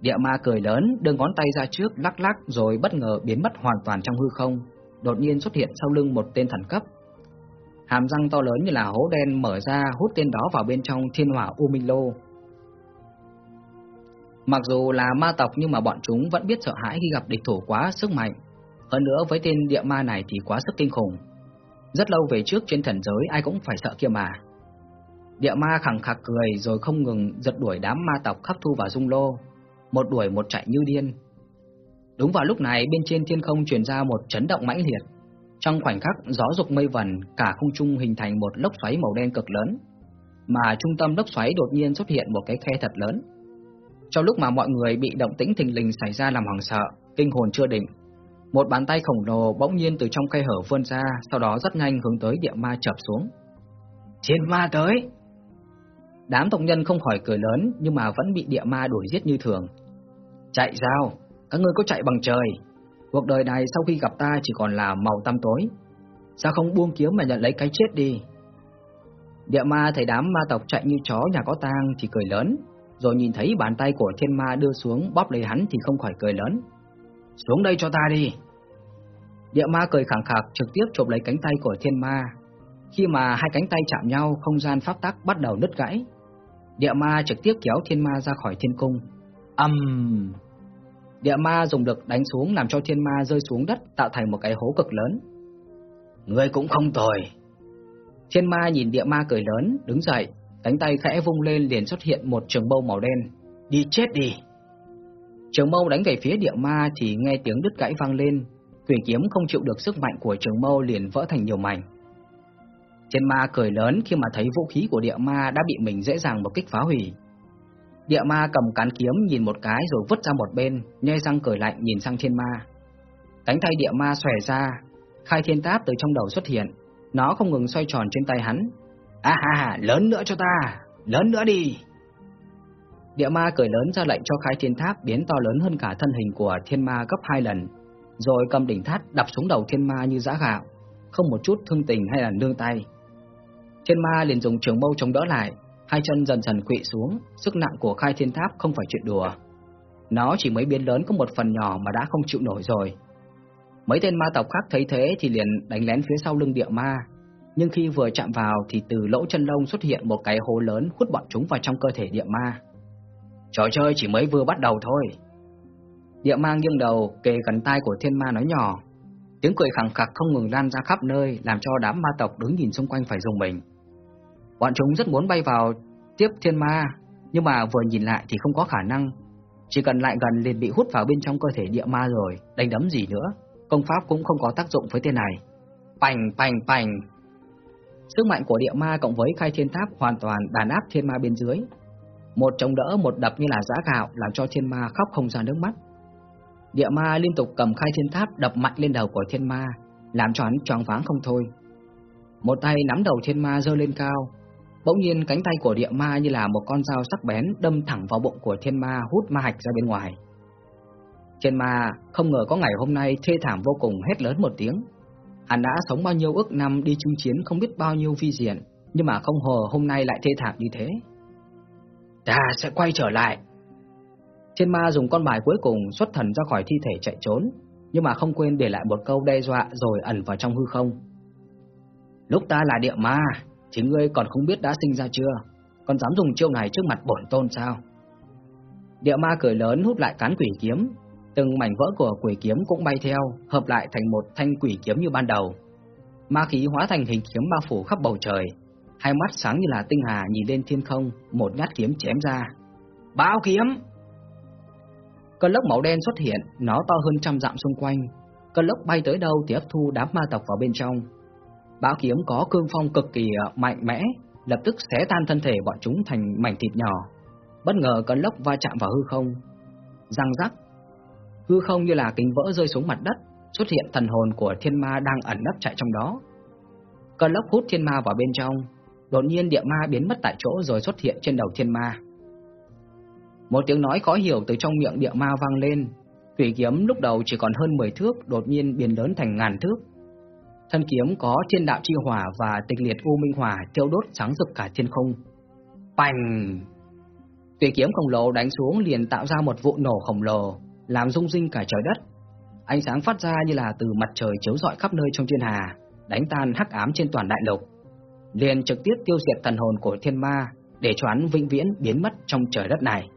Địa ma cười lớn, đưa ngón tay ra trước lắc lắc rồi bất ngờ biến mất hoàn toàn trong hư không, đột nhiên xuất hiện sau lưng một tên thần cấp. Hàm răng to lớn như là hố đen mở ra hút tên đó vào bên trong thiên hỏa U Minh Lô. Mặc dù là ma tộc nhưng mà bọn chúng vẫn biết sợ hãi khi gặp địch thủ quá sức mạnh. Hơn nữa với tên địa ma này thì quá sức kinh khủng. Rất lâu về trước trên thần giới ai cũng phải sợ kia mà. Địa ma khẳng khạc cười rồi không ngừng giật đuổi đám ma tộc khắp thu vào dung lô, một đuổi một chạy như điên. Đúng vào lúc này bên trên thiên không truyền ra một chấn động mãnh liệt. Trong khoảnh khắc gió dục mây vần, cả không trung hình thành một lốc xoáy màu đen cực lớn, mà trung tâm lốc xoáy đột nhiên xuất hiện một cái khe thật lớn. Trong lúc mà mọi người bị động tĩnh thình lình xảy ra làm hoảng sợ, kinh hồn chưa định, một bàn tay khổng lồ bỗng nhiên từ trong khe hở vươn ra, sau đó rất nhanh hướng tới địa ma chập xuống. Thiên ma tới! Đám tộc nhân không khỏi cười lớn nhưng mà vẫn bị địa ma đuổi giết như thường. Chạy sao? Các ngươi có chạy bằng trời? Cuộc đời này sau khi gặp ta chỉ còn là màu tăm tối. Sao không buông kiếm mà nhận lấy cái chết đi? Địa ma thấy đám ma tộc chạy như chó nhà có tang thì cười lớn, rồi nhìn thấy bàn tay của thiên ma đưa xuống bóp lấy hắn thì không khỏi cười lớn. Xuống đây cho ta đi. Địa ma cười khẳng khạc trực tiếp chụp lấy cánh tay của thiên ma. Khi mà hai cánh tay chạm nhau, không gian pháp tắc bắt đầu nứt gãy. Địa ma trực tiếp kéo thiên ma ra khỏi thiên cung. Âm! Um... Địa ma dùng lực đánh xuống làm cho thiên ma rơi xuống đất tạo thành một cái hố cực lớn. Ngươi cũng không tồi. Thiên ma nhìn địa ma cười lớn, đứng dậy, cánh tay khẽ vung lên liền xuất hiện một trường bâu màu đen. Đi chết đi! Trường mâu đánh về phía địa ma thì nghe tiếng đứt gãy vang lên, quỷ kiếm không chịu được sức mạnh của trường mâu liền vỡ thành nhiều mảnh. Thiên ma cười lớn khi mà thấy vũ khí của địa ma đã bị mình dễ dàng một kích phá hủy. Địa ma cầm cán kiếm nhìn một cái rồi vứt ra một bên, nhe răng cười lạnh nhìn sang thiên ma. Cánh tay địa ma xòe ra, khai thiên táp từ trong đầu xuất hiện, nó không ngừng xoay tròn trên tay hắn. À ha, lớn nữa cho ta, lớn nữa đi. Địa ma cười lớn ra lệnh cho khai thiên tháp biến to lớn hơn cả thân hình của thiên ma gấp hai lần, rồi cầm đỉnh tháp đập xuống đầu thiên ma như giã gạo, không một chút thương tình hay là nương tay. Thiên ma liền dùng trường mâu chống đỡ lại, hai chân dần dần quỵ xuống, sức nặng của khai thiên tháp không phải chuyện đùa. Nó chỉ mới biến lớn có một phần nhỏ mà đã không chịu nổi rồi. Mấy tên ma tộc khác thấy thế thì liền đánh lén phía sau lưng địa ma, nhưng khi vừa chạm vào thì từ lỗ chân lông xuất hiện một cái hố lớn hút bọn chúng vào trong cơ thể địa ma. Trò chơi chỉ mới vừa bắt đầu thôi. Địa ma nghiêng đầu kề gần tai của thiên ma nói nhỏ, tiếng cười khẳng khặc không ngừng lan ra khắp nơi làm cho đám ma tộc đứng nhìn xung quanh phải dùng mình. Bọn chúng rất muốn bay vào tiếp thiên ma, nhưng mà vừa nhìn lại thì không có khả năng. Chỉ cần lại gần liền bị hút vào bên trong cơ thể địa ma rồi, đánh đấm gì nữa, công pháp cũng không có tác dụng với tên này. Pành pành pành. Sức mạnh của địa ma cộng với khai thiên tháp hoàn toàn đàn áp thiên ma bên dưới. Một chống đỡ một đập như là giã gạo làm cho thiên ma khóc không ra nước mắt. Địa ma liên tục cầm khai thiên tháp đập mạnh lên đầu của thiên ma, làm cho hắn choáng váng không thôi. Một tay nắm đầu thiên ma giơ lên cao, Bỗng nhiên cánh tay của địa ma như là một con dao sắc bén đâm thẳng vào bụng của thiên ma hút ma hạch ra bên ngoài. Thiên ma không ngờ có ngày hôm nay thê thảm vô cùng hét lớn một tiếng. Hắn đã sống bao nhiêu ước năm đi chinh chiến không biết bao nhiêu vi diện, nhưng mà không ngờ hôm nay lại thê thảm như thế. Ta sẽ quay trở lại. Thiên ma dùng con bài cuối cùng xuất thần ra khỏi thi thể chạy trốn, nhưng mà không quên để lại một câu đe dọa rồi ẩn vào trong hư không. Lúc ta là địa ma, Chính ngươi còn không biết đã sinh ra chưa? Còn dám dùng chiêu này trước mặt bổn tôn sao? Địa ma cười lớn hút lại cán quỷ kiếm. Từng mảnh vỡ của quỷ kiếm cũng bay theo, Hợp lại thành một thanh quỷ kiếm như ban đầu. Ma khí hóa thành hình kiếm bao phủ khắp bầu trời. Hai mắt sáng như là tinh hà nhìn lên thiên không, Một nhát kiếm chém ra. Bao kiếm! Cơn lốc màu đen xuất hiện, Nó to hơn trăm dặm xung quanh. Cơn lốc bay tới đâu thì hấp thu đám ma tộc vào bên trong. Bão kiếm có cương phong cực kỳ à, mạnh mẽ, lập tức xé tan thân thể bọn chúng thành mảnh thịt nhỏ. Bất ngờ cơn lốc va chạm vào hư không. Răng rắc. Hư không như là kính vỡ rơi xuống mặt đất, xuất hiện thần hồn của thiên ma đang ẩn nấp chạy trong đó. Cơn lốc hút thiên ma vào bên trong, đột nhiên địa ma biến mất tại chỗ rồi xuất hiện trên đầu thiên ma. Một tiếng nói khó hiểu từ trong miệng địa ma vang lên, thủy kiếm lúc đầu chỉ còn hơn 10 thước, đột nhiên biến lớn thành ngàn thước. Thân kiếm có thiên đạo chi hỏa và tịch liệt u minh hỏa thiêu đốt sáng rực cả thiên không. Bành! Tuyệt kiếm khổng lồ đánh xuống liền tạo ra một vụ nổ khổng lồ, làm rung rinh cả trời đất. Ánh sáng phát ra như là từ mặt trời chiếu rọi khắp nơi trong thiên hà, đánh tan hắc ám trên toàn đại lục. Liền trực tiếp tiêu diệt thần hồn của thiên ma, để choán vĩnh viễn biến mất trong trời đất này.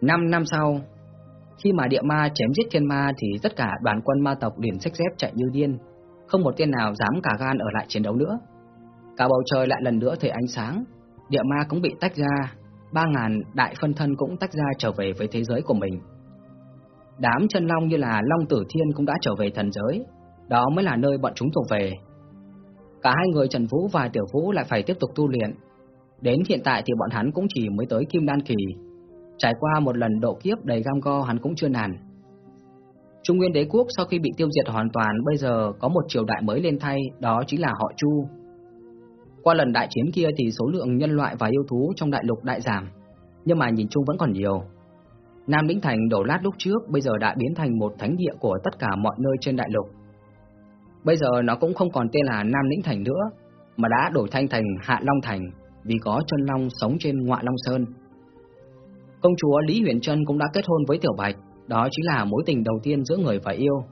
Năm năm sau, khi mà địa ma chém giết thiên ma thì tất cả đoàn quân ma tộc liền xách dép chạy như điên, không một tên nào dám cả gan ở lại chiến đấu nữa. Cả bầu trời lại lần nữa thấy ánh sáng, địa ma cũng bị tách ra, ba ngàn đại phân thân cũng tách ra trở về với thế giới của mình. Đám chân long như là Long Tử Thiên cũng đã trở về thần giới, đó mới là nơi bọn chúng thuộc về. Cả hai người Trần Vũ và Tiểu Vũ lại phải tiếp tục tu luyện. Đến hiện tại thì bọn hắn cũng chỉ mới tới Kim Đan Kỳ, Trải qua một lần độ kiếp đầy gam go hắn cũng chưa nản. Trung Nguyên Đế quốc sau khi bị tiêu diệt hoàn toàn bây giờ có một triều đại mới lên thay, đó chính là họ Chu. Qua lần đại chiến kia thì số lượng nhân loại và yêu thú trong đại lục đại giảm, nhưng mà nhìn chung vẫn còn nhiều. Nam Lĩnh Thành đổ lát lúc trước bây giờ đã biến thành một thánh địa của tất cả mọi nơi trên đại lục. Bây giờ nó cũng không còn tên là Nam Lĩnh Thành nữa, mà đã đổi thanh thành Hạ Long Thành vì có chân long sống trên ngọa Long Sơn. Công chúa Lý Huyền Trân cũng đã kết hôn với Tiểu Bạch, đó chính là mối tình đầu tiên giữa người và yêu.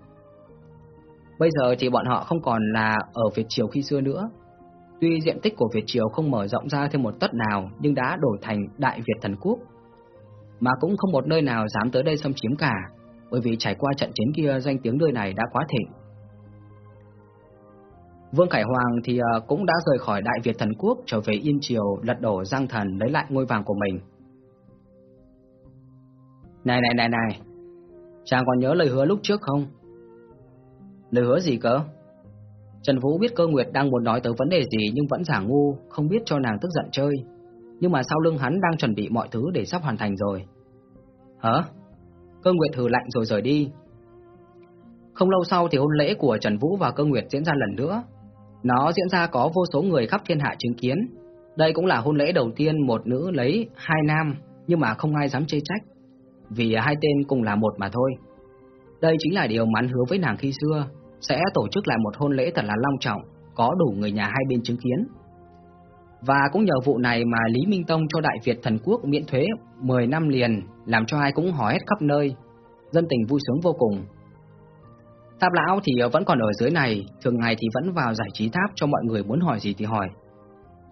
Bây giờ thì bọn họ không còn là ở Việt Triều khi xưa nữa. Tuy diện tích của Việt Triều không mở rộng ra thêm một tấc nào, nhưng đã đổi thành Đại Việt Thần Quốc. Mà cũng không một nơi nào dám tới đây xâm chiếm cả, bởi vì trải qua trận chiến kia danh tiếng nơi này đã quá thịnh. Vương Khải Hoàng thì ờ, cũng đã rời khỏi Đại Việt Thần Quốc trở về Yên Triều lật đổ Giang Thần lấy lại ngôi vàng của mình. Này này này này, chàng còn nhớ lời hứa lúc trước không? Lời hứa gì cơ? Trần Vũ biết cơ nguyệt đang muốn nói tới vấn đề gì nhưng vẫn giả ngu, không biết cho nàng tức giận chơi. Nhưng mà sau lưng hắn đang chuẩn bị mọi thứ để sắp hoàn thành rồi. Hả? Cơ nguyệt hừ lạnh rồi rời đi. Không lâu sau thì hôn lễ của Trần Vũ và cơ nguyệt diễn ra lần nữa. Nó diễn ra có vô số người khắp thiên hạ chứng kiến. Đây cũng là hôn lễ đầu tiên một nữ lấy hai nam, nhưng mà không ai dám chê trách vì hai tên cùng là một mà thôi. Đây chính là điều mà hắn hứa với nàng khi xưa, sẽ tổ chức lại một hôn lễ thật là long trọng, có đủ người nhà hai bên chứng kiến. Và cũng nhờ vụ này mà Lý Minh Tông cho Đại Việt thần quốc miễn thuế 10 năm liền, làm cho ai cũng hỏi hết khắp nơi, dân tình vui sướng vô cùng. Tháp lão thì vẫn còn ở dưới này, thường ngày thì vẫn vào giải trí tháp cho mọi người muốn hỏi gì thì hỏi.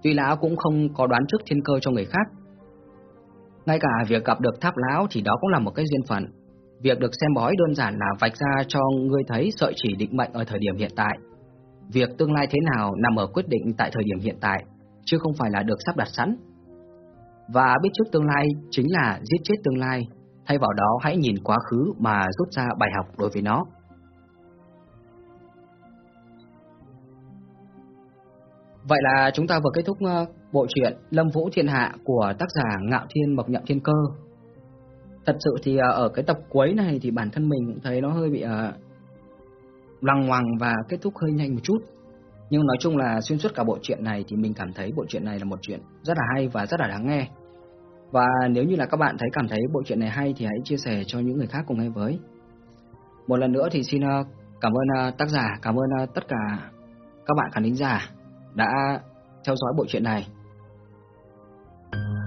Tuy lão cũng không có đoán trước thiên cơ cho người khác. Ngay cả việc gặp được tháp lão thì đó cũng là một cái duyên phận. Việc được xem bói đơn giản là vạch ra cho người thấy sợi chỉ định mệnh ở thời điểm hiện tại. Việc tương lai thế nào nằm ở quyết định tại thời điểm hiện tại, chứ không phải là được sắp đặt sẵn. Và biết trước tương lai chính là giết chết tương lai, thay vào đó hãy nhìn quá khứ mà rút ra bài học đối với nó. Vậy là chúng ta vừa kết thúc ờ, bộ truyện Lâm Vũ Thiên Hạ của tác giả Ngạo Thiên Mộc Nhậm Thiên Cơ. Thật sự thì à, ở cái tập cuối này thì bản thân mình cũng thấy nó hơi bị à, uh, lằng ngoằng và kết thúc hơi nhanh một chút. Nhưng nói chung là xuyên suốt cả bộ truyện này thì mình cảm thấy bộ truyện này là một chuyện rất là hay và rất là đáng nghe. Và nếu như là các bạn thấy cảm thấy bộ truyện này hay thì hãy chia sẻ cho những người khác cùng nghe với. Một lần nữa thì xin à, cảm ơn tác giả, cảm ơn tất cả các bạn khán thính giả đã theo dõi bộ truyện này. Thank you.